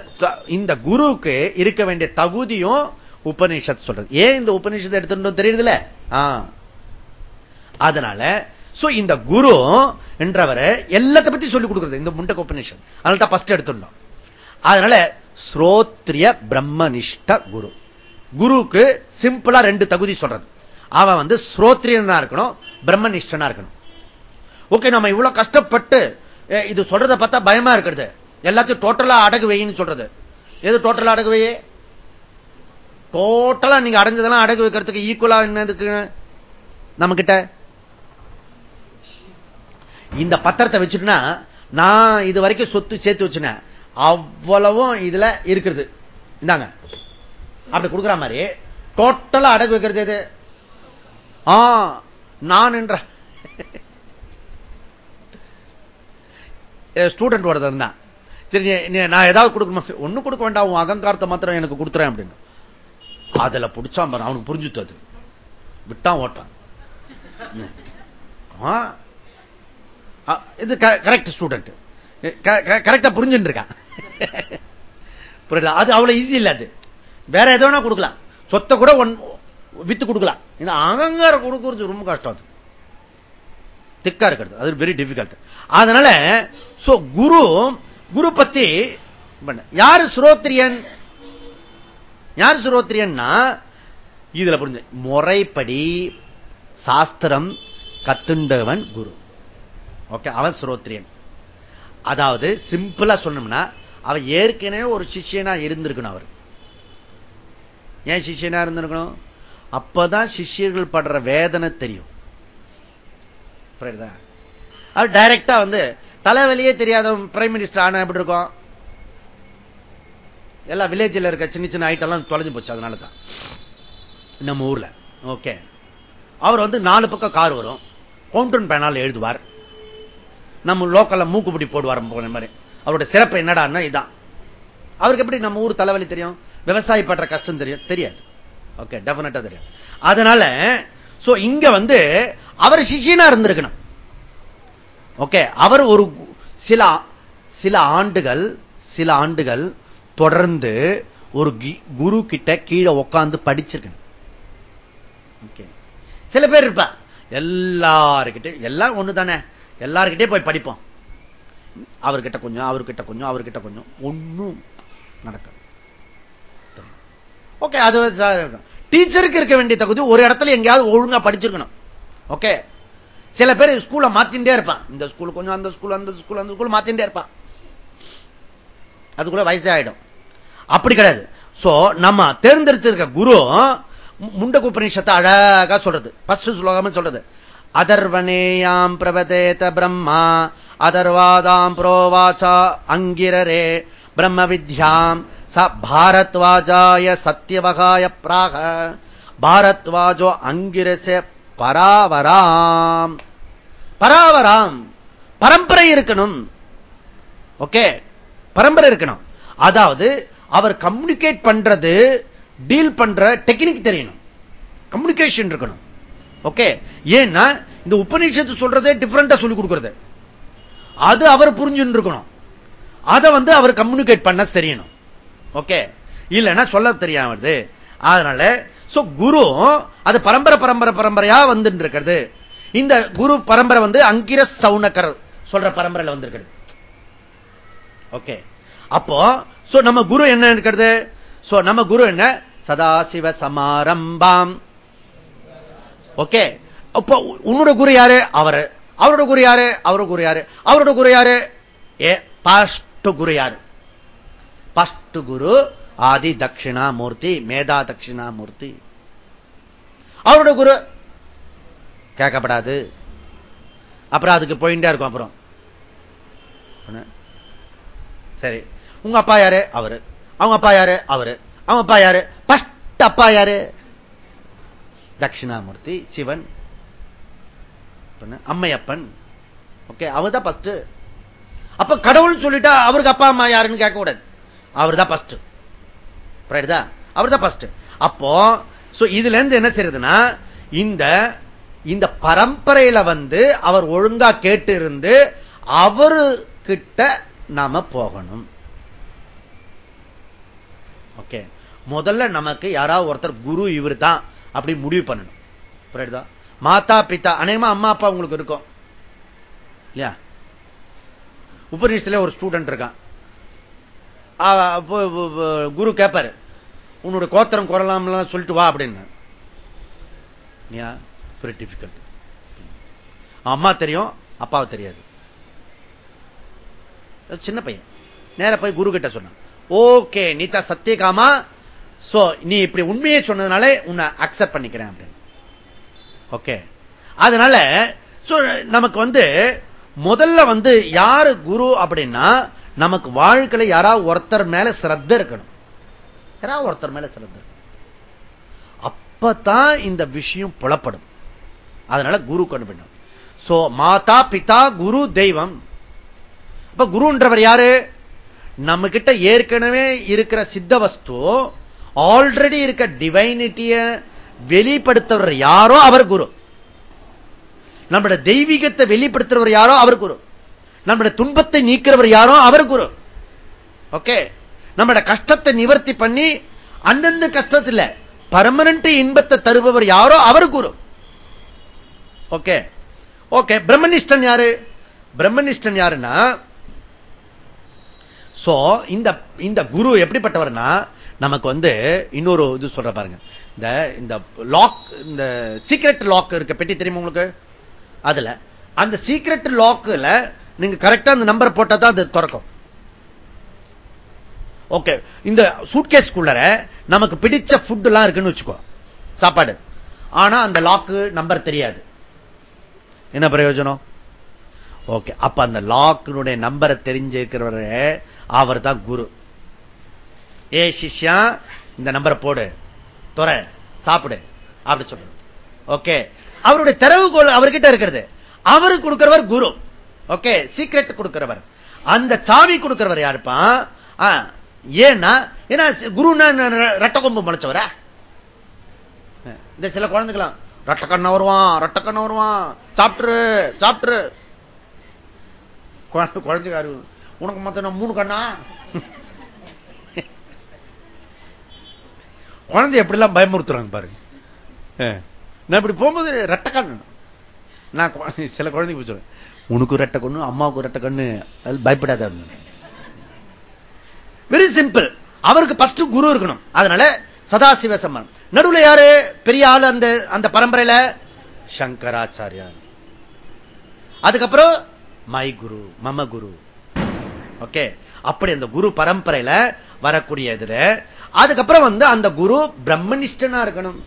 S1: இந்த குருவுக்கு இருக்க வேண்டிய தகுதியும் உபநிஷத் சொல்றது. ஏன் இந்த உபநிஷத்தை எடுத்துட்டோம் தெரியுதுல அதனால இந்த குரு என்றவரை எல்லாத்த பத்தி சொல்லிக் கொடுக்கிறது இந்த முண்டக உபநிஷம் அதனால தான் ஃபர்ஸ்ட் எடுத்துட்டோம். அதனால ஸ்ரோத்ரிய பிரம்மனிஷ்ட குரு. குருவுக்கு சிம்பிளா ரெண்டு தகுதி சொல்றது. அவன் வந்து ஸ்ரோத்ரியனா இருக்கணும் பிரம்மனிஷ்டனா இருக்கணும். ஓகே நம்ம இவ்வளவு கஷ்டப்பட்டு இது சொல்றதை பார்த்தா பயமா இருக்கிறது. எல்லாத்தையும் டோட்டலா அடகு வைன்னு சொல்றது. எது டோட்டலா அடகு வையே? டோட்டலா நீங்க அடைஞ்சதெல்லாம் அடகு வைக்கிறதுக்கு ஈக்குவலா என்ன இருக்கு? நம்ம கிட்ட இந்த பத்திரத்தை வச்சுட்டுனா நான் இது வரைக்கும் சொத்து சேர்த்து வச்சுனேன். அவ்வளவும் இதுல இருக்கிறது இந்தாங்க. அப்படி கொடுக்குற மாதிரி டோட்டலா அடகு வைக்கிறது எது? ஆ நான் என்ற ஸ்டூடெண்ட் ஒருத்தர் இருந்தான் சரி நான் ஏதாவது கொடுக்கணுமா? ஒண்ணு கொடுக்க வேண்டாம் உன் அகங்காரத்தை மாத்திரம் எனக்கு கொடுத்துறேன் அப்படின்னு. அதுல புடிச்சா பாரு அவனுக்கு புரிஞ்சுட்டு அது. விட்டான் ஓட்டான். இது கரெக்ட் ஸ்டூடெண்ட் கரெக்டா புரிஞ்சுட்டு இருக்கான். புரியல? அது அவ்வளவு ஈஸி இல்ல அது. வேற எதோ கொடுக்கலாம். சொத்தை கூட ஒன் வித்து கொடுக்கலாம். இந்த அகங்காரம் கொடுக்கறது ரொம்ப கஷ்டம் அது. திக்கா இருக்கிறது. அது வெரி டிஃபிகல்ட் அதனால சோ குரு குரு பத்தி யாரு சுரோத்திரியன் யார் சுரோத்திரியன்னா இதுல புரிஞ்ச முறைப்படி சாஸ்திரம் கத்துண்டவன் குரு ஓகே அவன் சுரோத்திரியன் அதாவது சிம்பிளா சொன்னோம்னா அவன் ஏற்கனவே ஒரு சிஷியனா இருந்திருக்கணும் அவர் ஏன் சிஷியனா இருந்திருக்கணும் அப்பதான் சிஷியர்கள் படுற வேதனை தெரியும் அவர் டைரக்டா வந்து தலைவலியே தெரியாத பிரைம் மினிஸ்டர் ஆன எப்படி இருக்கும்? எல்லா வில்லேஜில் இருக்க சின்ன சின்ன ஐட்டம் தொலைஞ்சு போச்சு அதனால தான் நம்ம ஊர்ல. ஓகே அவர் வந்து நாலு பக்கம் கார் வரும். கவுண்டன் பேனால் எழுதுவார். நம்ம லோக்கல்ல மூக்குப்பிடி போடுவார் மாதிரி. அவருடைய சிறப்பு என்னடான்னா இதான். அவருக்கு எப்படி நம்ம ஊர் தலைவலி தெரியும்? விவசாயி பற்ற கஷ்டம் தெரியும். தெரியாது. ஓகே டெபினட்டா தெரியும். அதனால சோ இங்க வந்து அவர் சிஷியனா இருந்திருக்கணும். ஓகே அவர் ஒரு சில சில ஆண்டுகள் சில ஆண்டுகள் தொடர்ந்து ஒரு குரு கிட்ட கீழே உட்காந்து படிச்சிருக்கணும். ஓகே. சில பேர் இருப்பா எல்லாருக்கிட்ட எல்லாம் ஒண்ணு தானே எல்லாருக்கிட்டே போய் படிப்போம். அவர்கிட்ட கொஞ்சம் அவர்கிட்ட கொஞ்சம் அவர்கிட்ட கொஞ்சம். ஒன்னும் நடக்கும் ஓகே அது டீச்சருக்கு இருக்க வேண்டிய தகுதி ஒரு இடத்துல எங்கேயாவது ஒழுங்கா படிச்சிருக்கணும். ஓகே சில பேர் ஸ்கூல மாத்திட்டே இருப்பான். இந்த ஸ்கூல் கொஞ்சம் அந்த ஸ்கூல் அந்த ஸ்கூல் அந்த ஸ்கூல் மாத்திட்டே இருப்பான். அதுக்குள்ள வயசே ஆயிடும். அப்படி கிடையாது. சோ நம்ம தேர்ந்தெடுத்திருக்க குரு முண்டக உபநிஷத்தை அழகா சொல்றது. பஸ்ட் ஸ்லோகம் சொல்றது. அதர்வனேயாம் பிரபதேத பிரம்மா அதர்வாதாம் புரோவாச்சா அங்கிரரே பிரம்ம வித்யாம் ச பாரத்வாஜாய சத்தியவகாய பிராக பாரத்வாஜோ அங்கிரச பராவராம். பராவராம். பரம்பரை இருக்கணும். ஓகே? பரம்பரை இருக்கணும். அதாவது அவர் கம்யூனிகேட் பண்றது டீல் பண்ற டெக்னிக் தெரியணும். கம்யூனிகேஷன் இருக்கணும். ஓகே? ஏன்னா இந்த உபநிஷத்து சொல்றதே டிஃபரெண்டா சொல்லி கொடுக்கிறது. அது அவர் புரிஞ்சுன்னு இருக்கணும். அதை வந்து அவர் கம்யூனிகேட் பண்ண தெரியணும். ஓகே? இல்லைன்னா சொல்ல தெரியாமது அதனால குரு அது பரம்பரை பரம்பரை பரம்பரையா வந்து இருக்கிறது இந்த குரு பரம்பரை வந்து அங்கிர சவுனக்கர் சொல்ற பரம்பரையில் வந்திருக்கிறது. ஓகே அப்போ நம்ம குரு என்ன இருக்கிறது? நம்ம குரு என்ன? சதாசிவ சமாரம்பாம். ஓகே அப்போ உன்னோட குரு யாரு? அவரு. அவரோட குரு யாரு? அவரோட குரு யாரு? அவரோட குரு யாரு? ஏ பாஷ்டு குரு யாரு? பாஷ்டு குரு ஆதி தட்சிணாமூர்த்தி மேதா தட்சிணாமூர்த்தி. அவரோட குரு கேட்கப்படாது. அப்புறம் அதுக்கு போயிட்டே இருக்கும் அப்புறம். சரி. உங்க அப்பா யாரு? அவரு. அவங்க அப்பா யாரு? அவரு. அவங்க அப்பா யாரு? பஸ்ட் அப்பா யாரு? தட்சிணாமூர்த்தி சிவன். அம்மையப்பன். ஓகே அவர் தான் பஸ்ட் அப்ப கடவுள் சொல்லிட்டா அவருக்கு அப்பா அம்மா யாருன்னு கேட்க கூடாது அவர் தான் பஸ்ட் அவர் தான்? பஸ்ட் அப்போ இதுல இருந்து என்ன செய்யறதுன்னா இந்த இந்த பரம்பரையில வந்து அவர் ஒழுங்கா கேட்டு இருந்து அவரு கிட்ட நாம போகணும். ஓகே முதல்ல நமக்கு யாராவது ஒருத்தர் குரு இவர் தான் அப்படி முடிவு பண்ணணும். புரியுதா மாதா பிதா அநேகமா அம்மா அப்பா உங்களுக்கு இருக்கும். இல்லையா? உபநிஷத்துல ஒரு ஸ்டூடெண்ட் இருக்கான். குரு கேப்பாரு. உன்னோட கோத்திரம் குரலாம் சொல்லிட்டு வா அப்படின்னு. டிஃபிகல்ட் அம்மா தெரியும் அப்பாவை தெரியாது. சின்ன பையன். நேர போய் குரு கிட்ட சொன்னான். ஓகே நீதா சத்தியகாமா? சோ நீ இப்படி உண்மையை சொன்னதுனால உன்னை அக்செப்ட் பண்ணிக்கிறேன் அப்படின்னு. ஓகே அதனால நமக்கு வந்து முதல்ல வந்து யாரு குரு அப்படின்னா நமக்கு வாழ்க்கையில யாராவது ஒருத்தர் மேல சிரத்த இருக்கணும். யாராவது ஒருத்தர் மேல சிரத்த அப்பதான் இந்த விஷயம் புலப்படும். அதனால குரு கொண்டு சோ மாதா பிதா குரு தெய்வம். இப்ப குருன்றவர் யாரு? நம்ம கிட்ட ஏற்கனவே இருக்கிற சித்த வஸ்து ஆல்ரெடி இருக்க டிவைனிட்டிய வெளிப்படுத்தவர் யாரோ அவர் குரு. நம்முடைய தெய்வீகத்தை வெளிப்படுத்துறவர் யாரோ அவர் குரு. நம்முடைய துன்பத்தை நீக்கிறவர் யாரோ அவர் குரு. ஓகே நம்மளோட கஷ்டத்தை நிவர்த்தி பண்ணி அந்தந்த கஷ்டத்தில் பர்மனன்ட் இன்பத்தை தருபவர் யாரோ அவர் குரு ஓகே ஓகே பிரம்மனிஷ்டன் யாரு? பிரம்மனிஷ்டன் யாருன்னா சோ இந்த இந்த குரு எப்படிப்பட்டவர்னா நமக்கு வந்து இன்னொரு இது சொல்ற பாருங்க. இந்த இந்த லாக் இந்த சீக்ரெட் லாக் இருக்க. பெட்டி தெரியுமா உங்களுக்கு? அதுல. அந்த சீக்ரெட் லாக்ல நீங்க கரெக்டா அந்த நம்பர் போட்டா தான் அது திறக்கும். ஓகே இந்த சூட்கேஸ்குள்ள நமக்கு பிடிச்ச ஃபுட் எல்லாம் இருக்குன்னு வச்சுக்கோ. சாப்பாடு. ஆனா அந்த லாக்கு நம்பர் தெரியாது. என்ன பிரயோஜனம்? ஓகே அப்ப அந்த லாக்கினுடைய நம்பரை தெரிஞ்சிருக்கிறவர் அவர் தான் குரு. ஏ சிஷ்யா இந்த நம்பரை போடு. துற சாப்பிடு. அப்படி சொல்றது. ஓகே அவருடைய திறவுகோள் அவர்கிட்ட இருக்கிறது. அவரு கொடுக்கிறவர் குரு. ஓகே சீக்ரெட் கொடுக்கிறவர். அந்த சாவி கொடுக்கிறவர் யாருப்பான் ஏன்னா ஏன்னா குருன்னா ரெட்ட கொம்பு முளைச்சவர? இந்த சில குழந்தைகளாம் ரட்டக்கண்ண வருவான் ரட்டக்கண்ண வருவான். சாப்பிட்டுரு சாப்பிட்டுரு. குழந்தைக்காரு உனக்கு மொத்தம் மூணு கண்ணா? குழந்தை எப்படிலாம் பயமுறுத்துறாங்க பாருங்க நான் இப்படி போகும்போது ரெட்ட கண்ணு. நான் சில குழந்தைக்கு சொல்றேன் உனக்கு ரெட்ட கண்ணு அம்மாவுக்கு ரெட்ட கண்ணு அது பயப்படாத வெரி சிம்பிள் அவருக்கு பஸ்ட் குரு இருக்கணும். அதனால சதாசிவ சம்மன். நடுவுல யாரு? பெரிய ஆள் அந்த அந்த பரம்பரையில? சங்கராச்சாரியார். அதுக்கப்புறம் மை குரு மம குரு ஓகே அப்படி அந்த குரு பரம்பரையில வரக்கூடிய இதுல அதுக்கப்புறம் வந்து அந்த குரு பிரம்மனிஷ்டனா இருக்கணும்.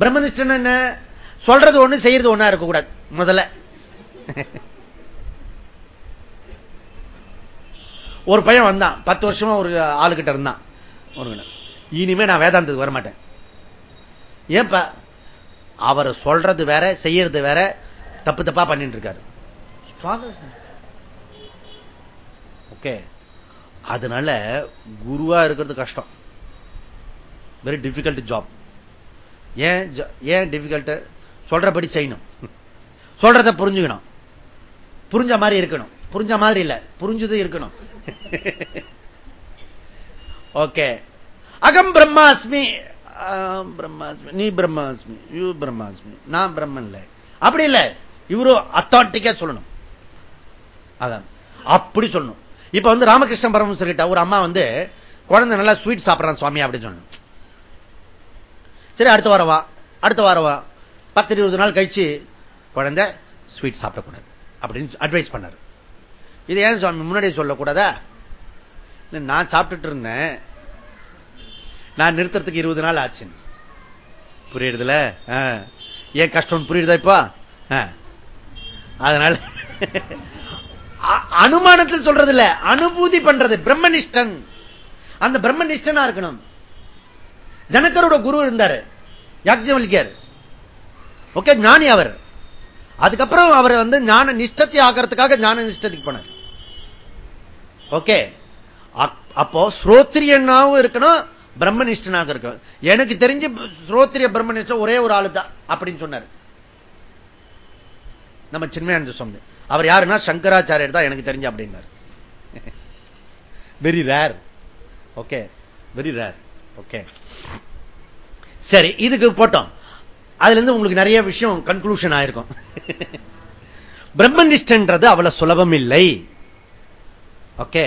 S1: பிரம்மனிஷ்டன் என்ன? சொல்றது ஒண்ணு செய்யறது ஒண்ணா இருக்கக்கூடாது. முதல்ல. ஒரு பையன் வந்தான். பத்து வருஷமா ஒரு ஆளுகிட்ட இருந்தான். ஒரு இனிமே நான் வேதாந்தத்துக்கு வரமாட்டேன். ஏன்பா? அவர் சொல்றது வேற செய்யறது வேற தப்பு தப்பா பண்ணிட்டு இருக்காரு. ஓகே அதனால குருவா இருக்கிறது கஷ்டம். வெரி டிஃபிகல்ட் ஜாப் ஏன் ஏன் டிஃபிகல்ட் சொல்றபடி செய்யணும். சொல்றத புரிஞ்சுக்கணும். புரிஞ்ச மாதிரி இருக்கணும். புரிஞ்ச மாதிரி இல்ல. புரிஞ்சது இருக்கணும். ஓகே. அகம் பிரம்மாஸ்மி பிரம்மாஸ்மி நீ பிரம்மாஸ்மி யூ பிரம்மாஸ்மி நான் பிரம்மன் இல்ல. அப்படி இல்ல. இவரு அத்தாட்டிக்கா சொல்லணும். அதான். அப்படி சொல்லணும். இப்ப வந்து ராமகிருஷ்ண பரமன் கிட்ட ஒரு அம்மா வந்து குழந்தை நல்லா ஸ்வீட் சாப்பிடறான் சுவாமி அப்படின்னு சொல்லணும். சரி அடுத்த வாரம் வா. அடுத்த வாரம் வா. பத்து இருபது நாள் கழிச்சு குழந்தை ஸ்வீட் சாப்பிடக்கூடாது. அப்படின்னு அட்வைஸ் பண்ணாரு. இது ஏன் சுவாமி முன்னாடியே சொல்லக்கூடாதா? நான் சாப்பிட்டுட்டு இருந்தேன். நான் நிறுத்துறதுக்கு இருபது நாள் ஆச்சு. புரியுறதுல? ஏன் கஷ்டம் புரியுதா இப்போ? அதனால அனுமானத்தில் சொல்றது இல்ல அனுபூதி பண்றது பிரம்மனிஷ்டன். அந்த பிரம்மனிஷ்டனா இருக்கணும். ஜனக்கரோட குரு இருந்தாரு. யாக்ஜவல்யர் ஓகே ஞானி அவர். அதுக்கப்புறம் அவர் வந்து ஞான நிஷ்டத்தை ஆகிறதுக்காக ஞான நிஷ்டத்துக்கு போனார். ஓகே. அப்போ ஸ்ரோத்ரியனாவும் இருக்கணும் பிரம்மனிஷ்டனாக இருக்கணும். எனக்கு தெரிஞ்சு ஸ்ரோத்திரிய பிரம்மனிஷ்டம் ஒரே ஒரு ஆளு தான் அப்படின்னு சொன்னார். நம்ம சின்மயானந்த சுவாமி. அவர் யாருன்னா சங்கராச்சாரியர் தான் எனக்கு தெரிஞ்சு அப்படின்னார். Very rare okay very rare okay சரி இதுக்கு போட்டோம். அதுல இருந்து உங்களுக்கு நிறைய விஷயம் கன்க்ளூஷன் ஆயிருக்கும். பிரம்மனிஷ்டன்றது அவ்வளவு சுலபம் இல்லை ஓகே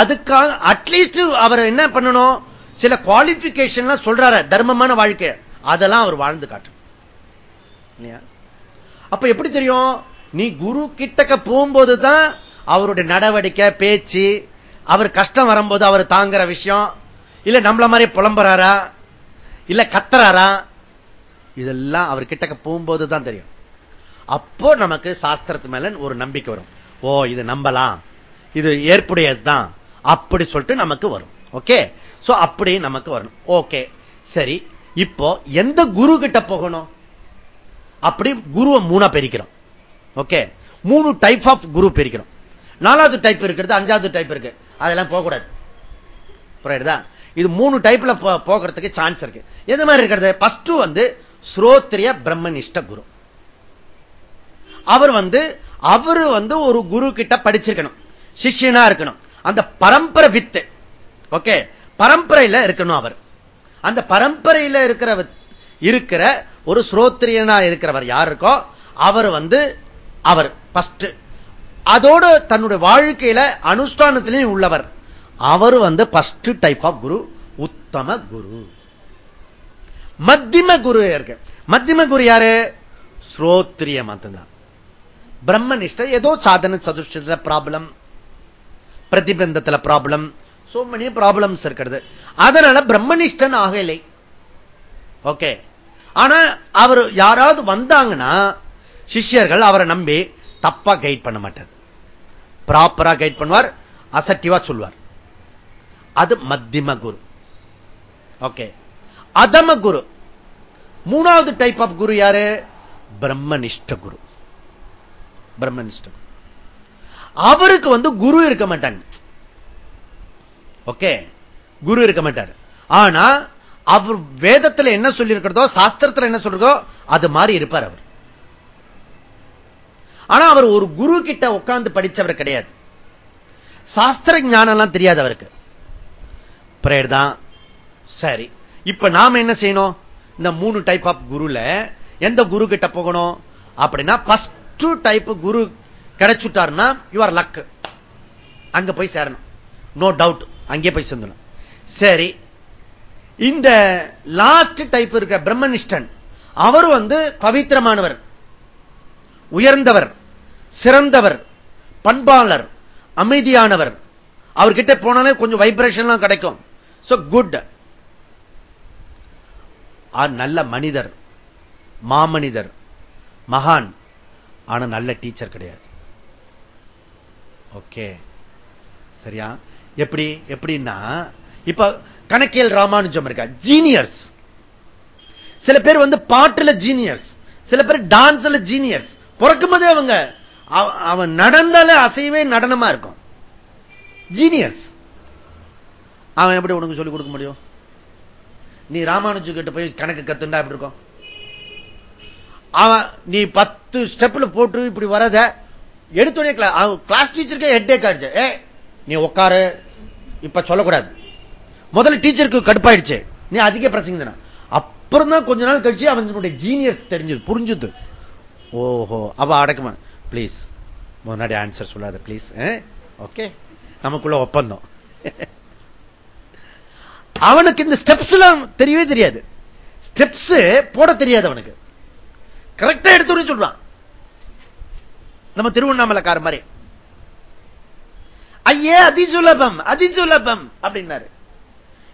S1: அதுக்காக அட்லீஸ்ட் அவர் என்ன பண்ணணும்? சில குவாலிபிகேஷன் சொல்றாரு தர்மமான வாழ்க்கை. அதெல்லாம் அவர் வாழ்ந்து காட்டும். அப்ப எப்படி தெரியும்? நீ குரு கிட்டக்க போகும்போது தான் அவருடைய நடவடிக்கை பேச்சு அவர் கஷ்டம் வரும்போது அவர் தாங்குற விஷயம் இல்ல நம்மள மாதிரி புலம்புறாரா? இல்ல கத்துறாரா? இதெல்லாம் அவர் கிட்டக்க போகும்போது தான் தெரியும். அப்போ நமக்கு சாஸ்திரத்து மேல ஒரு நம்பிக்கை வரும். ஓ இது நம்பலாம். இது ஏற்புடையது தான் அப்படி சொல்லிட்டு நமக்கு வரும். ஓகே சோ அப்படி நமக்கு வரணும். ஓகே சரி. இப்போ எந்த குரு கிட்ட போகணும்? அப்படி குருவை மூணா பிரிக்கிறோம். ஓகே மூணு டைப் ஆஃப் குரு பிரிக்கிறோம். நாலாவது டைப் இருக்கிறது அஞ்சாவது டைப் இருக்கு. அதெல்லாம் போகக்கூடாது. புரியுதா? இது மூணு டைப்ல போகிறதுக்கு சான்ஸ் இருக்கு. எது மாதிரி இருக்கிறது? பஸ்ட் வந்து ஸ்ரோத்ரிய பிரம்மனிஷ்ட குரு. அவர் வந்து அவரு வந்து ஒரு குரு கிட்ட படிச்சிருக்கணும். சிஷியனா இருக்கணும். அந்த பரம்பரை வித்து. ஓகே? பரம்பரையில இருக்கணும் அவர். அந்த பரம்பரையில இருக்கிற இருக்கிற ஒரு ஸ்ரோத்ரியனா இருக்கிறவர் யார் இருக்கோ அவர் வந்து அவர் பஸ்ட் அதோடு தன்னுடைய வாழ்க்கையில அனுஷ்டானத்திலையும் உள்ளவர். அவர் வந்து பஸ்ட் டைப் ஆஃப் குரு உத்தம குரு. மத்தியம குரு இருக்கு. மத்தியம குரு யாரு? ஸ்ரோத்ரிய மட்டும்தான். பிரம்மனிஷ்ட ஏதோ சாதன சதுஷ்டத்துல ப்ராப்ளம் பிரதிபந்தத்துல ப்ராப்ளம் சோ மெனி ப்ராப்ளம்ஸ் இருக்கிறது. அதனால பிரம்மனிஷ்டன் ஆகலை. ஓகே ஆனா அவர் யாராவது வந்தாங்கன்னா சிஷ்யர்கள் அவரை நம்பி தப்பா கைட் பண்ண மாட்டார். ப்ராப்பரா கைட் பண்ணுவார் அசட்டிவா சொல்வார் அது மத்தியம குரு. ஓகே அதம குரு. மூணாவது டைப் ஆஃப் குரு யாரு? பிரம்மனிஷ்ட குரு. பிரம்மனிஷ்ட அவருக்கு வந்து குரு இருக்க மாட்டாங்க ஓகே? குரு இருக்க மாட்டார். ஆனா அவர் வேதத்துல என்ன சொல்லி இருக்கிறதோ சாஸ்திரத்துல என்ன சொல்றதோ அது மாதிரி இருப்பார் அவர். ஆனா அவர் ஒரு குரு கிட்ட உட்கார்ந்து படிச்சவர் கிடையாது. சாஸ்திர ஞானம் எல்லாம் தெரியாது அவருக்கு. பிரேயர் தான். சரி. இப்ப நாம என்ன செய்யணும்? இந்த மூணு டைப் ஆஃப் குருல எந்த குரு கிட்ட போகணும்? அப்படின்னா பஸ்ட் டைப் குரு கிடைச்சுட்டாருன்னா யுவர் லக் அங்க போய் சேரணும். நோ டவுட் அங்கே போய் சேர்ந்தணும் சரி. இந்த லாஸ்ட் டைப் இருக்க பிரம்மனிஷ்டன் அவர் வந்து பவித்திரமானவர் உயர்ந்தவர் சிறந்தவர் பண்பாளர் அமைதியானவர். அவர்கிட்ட போனாலே கொஞ்சம் வைப்ரேஷன்லாம் கிடைக்கும். குட் நல்ல மனிதர் மாமனிதர் மகான். ஆனா நல்ல டீச்சர் கிடையாது. ஓகே. சரியா? எப்படி எப்படின்னா இப்ப கணக்கியல் ராமானுஜம் இருக்கா? ஜீனியர்ஸ் சில பேர் வந்து பாட்டுல ஜீனியர்ஸ் சில பேர் டான்ஸ்ல ஜீனியர்ஸ் பிறக்கும் போதே அவங்க அவன் நடந்தாலே அசைவே நடனமா இருக்கும். ஜீனியர்ஸ் அவன் எப்படி உனக்கு சொல்லிக் கொடுக்க முடியும்? நீ ராமானுஜு கிட்ட போய் கணக்கு கத்துண்டா எப்படி இருக்கும்? அவன் நீ பத்து ஸ்டெப்ல போட்டு இப்படி வரத எடுத்துனே கிளாஸ் டீச்சருக்கே ஹெட் ஏக் ஆயிடுச்சு. ஏ நீ உட்காரு இப்ப சொல்லக்கூடாது. முதல்ல டீச்சருக்கு கடுப்பாயிடுச்சு. நீ அதிக பிரசங்க அப்புறம் தான் கொஞ்ச நாள் கழிச்சு அவனுடைய ஜீனியர்ஸ் தெரிஞ்சது புரிஞ்சுது. ஓஹோ அவ அடக்குமா பிளீஸ் முன்னாடி ஆன்சர் சொல்லாத பிளீஸ் ஓகே நமக்குள்ள ஒப்பந்தம். அவனுக்கு இந்த ஸ்டெப்ஸ் எல்லாம் தெரியவே தெரியாது. ஸ்டெப்ஸ் போட தெரியாது அவனுக்கு. கரெக்டா எடுத்து சொல்றான். நம்ம திருவண்ணாமலைக்கார மாதிரி ஐயே அதி சுலபம் அதி சுலபம் அப்படின்னாரு.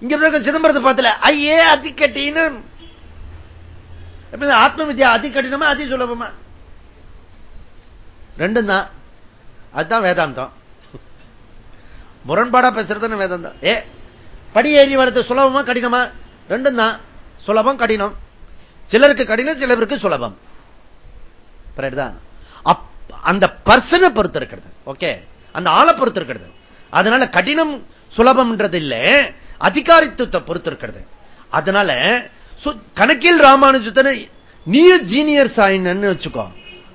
S1: இங்க இருக்க சிதம்பரத்தை பார்த்தல ஐயே அதி கட்டினம் ஆத்ம வித்யா அதி கடினமா அதி சுலபமா ரெண்டும் தான். அதுதான் வேதாந்தம். முரண்பாடா பேசுறதுன்னு வேதாந்தம். ஏ படி ஏறி வரது சுலபமா கடினமா? ரெண்டும் தான். சுலபம் கடினம். சிலருக்கு கடினம் சிலருக்கு சுலபம். அந்த பர்சனை பொறுத்து இருக்கிறது ஓகே அந்த ஆளை பொறுத்து இருக்கிறது அதனால கடினம் சுலபம்ன்றது இல்லை அதிகாரித்துவத்தை பொறுத்து இருக்கிறது அதனால கணக்கில் ராமானுஜத்தனை நீ ஜீனியர் ஆயின்னு வச்சுக்கோ.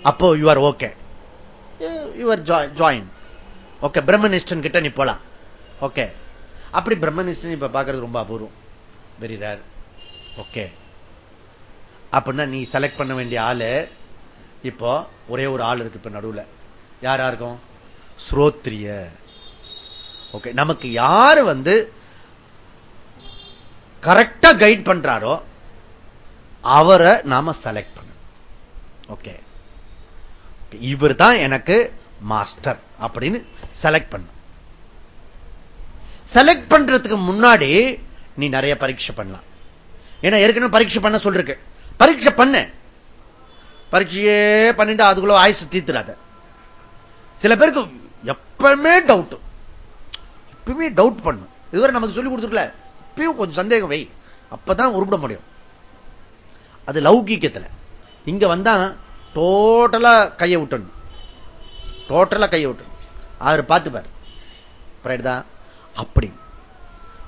S1: அப்போ you are okay your join okay பிரம்மனிஷ்டன் கிட்ட நீ போலாம். ஓகே அப்படி பிரம்மனிஷ்டன் இப்ப பாக்குறது ரொம்ப அபூர்வம். வெரி ரேர் ஓகே அப்படின்னா நீ செலக்ட் பண்ண வேண்டிய ஆளு இப்போ ஒரே ஒரு ஆள் இருக்கு இப்ப நடுவுல. யாரா இருக்கும்? ஸ்ரோத்ரிய. ஓகே நமக்கு யாரு வந்து கரெக்டா கைட் பண்றாரோ அவரை நாம செலக்ட் பண்ண ஓகே இவர் தான் எனக்கு மாஸ்டர் அப்படின்னு செலக்ட் பண்ண செலக்ட் பண்றதுக்கு முன்னாடி நீ நிறைய பரீட்சை பண்ணலாம். ஏன்னா ஏற்கனவே பரீட்சை பண்ண சொல்றேன் பரீட்சை பண்ண. பரீட்சையே பண்ணிட்டு அதுக்குள்ள ஆயுசு தீர்த்துறாத சில பேருக்கு எப்பவுமே டவுட் எப்பவுமே டவுட் பண்ணும் இதுவரை நமக்கு சொல்லி கொடுத்துருக்கல. இப்பயும் கொஞ்சம் சந்தேகம் வை. அப்பதான் உருப்பிட முடியும். அது லௌகீக்கத்துல இங்க வந்தா டோட்டலா கையை விட்டணும் டோட்டலா கையை விட்டணும் அவர் பார்த்துப்பார். அப்படி.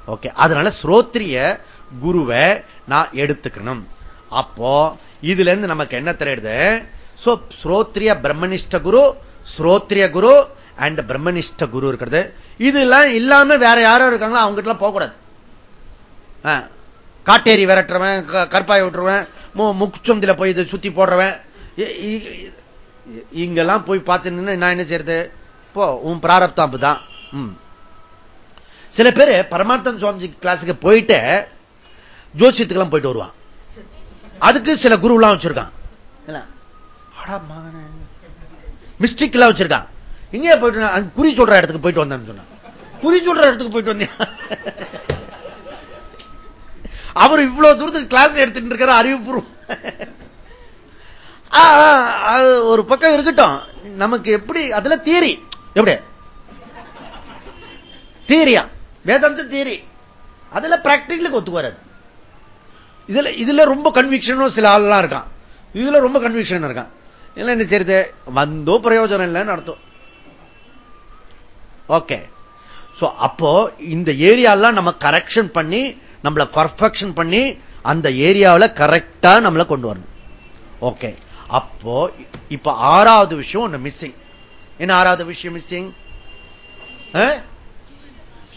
S1: ஓகே அதனால ஸ்ரோத்ரிய குருவை நான் எடுத்துக்கணும். அப்போ இதுல இருந்து நமக்கு என்ன தெரியுது? ஸ்ரோத்ரிய பிரம்மனிஷ்ட குரு ஸ்ரோத்ரிய குரு அண்ட் பிரம்மனிஷ்ட குரு இருக்கிறது. இதெல்லாம் இல்லாம வேற யாரும் இருக்காங்களோ அவங்க கிட்ட போகக்கூடாது காட்டேரி விரட்டுறவன் கற்பாய் விட்டுருவன் முக்குச்சந்தில போய் இது சுத்தி போடுறவன். இங்கெல்லாம் போய் பார்த்து நான் என்ன செய்யறது? போ உன் பிராரப்தாம்பு தான். சில பேர் பரமார்த்தன் சுவாமிஜி கிளாஸுக்கு போயிட்டு ஜோசியத்துக்கெல்லாம் போயிட்டு வருவான். அதுக்கு சில குரு எல்லாம் வச்சிருக்கான் மிஸ்டிக் எல்லாம் வச்சிருக்கான். இங்கே போயிட்டு குறி சொல்ற இடத்துக்கு போயிட்டு வந்தேன்னு சொன்னான். குறி சொல்ற இடத்துக்கு போயிட்டு வந்தேன் அவர் இவ்வளவு தூரத்துக்கு கிளாஸ் எடுத்துட்டு இருக்கிற அறிவுபூர்வம். ஒரு பக்கம் இருக்கட்டும். நமக்கு எப்படி அதுல தீரி எப்படி? தீரியா வேதாந்த தீரி அதுல பிராக்டிகலுக்கு ஒத்து வராது இதுல இதுல ரொம்ப கன்விக்ஷனும் சில ஆள்லாம் இருக்கான். இதுல ரொம்ப கன்விக்ஷன் இருக்கான். இல்ல என்ன செய்யுது வந்தோ பிரயோஜனம் இல்லைன்னு அர்த்தம். ஓகே அப்போ இந்த ஏரியாலாம் நம்ம கரெக்ஷன் பண்ணி நம்மளை பர்ஃபெக்ஷன் பண்ணி அந்த ஏரியாவில் கரெக்டா நம்மளை கொண்டு வரணும். ஓகே அப்போ இப்ப ஆறாவது விஷயம் ஒண்ணு மிஸ்ஸிங் என்ன ஆறாவது விஷயம் மிஸ்ஸிங்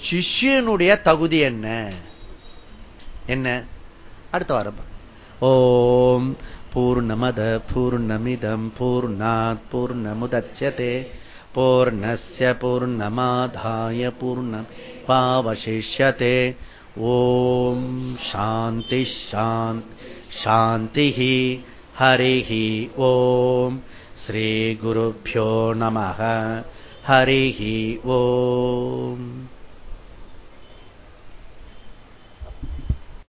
S1: சிஷியனுடைய தகுதி என்ன? என்ன? அடுத்த வாரம் ஓம் பூர்ணமத பூர்ணமிதம் பூர்ணாத் பூர்ணமுதட்சதே பூர்ணஸ்ய பூர்ணமாதாய பூர்ணம் பாவசிஷ்யதே ஓம் சாந்தி சாந்த் சாந்தி हरिः ॐ श्रीगुरुभ्यो नमः हरिः ओम्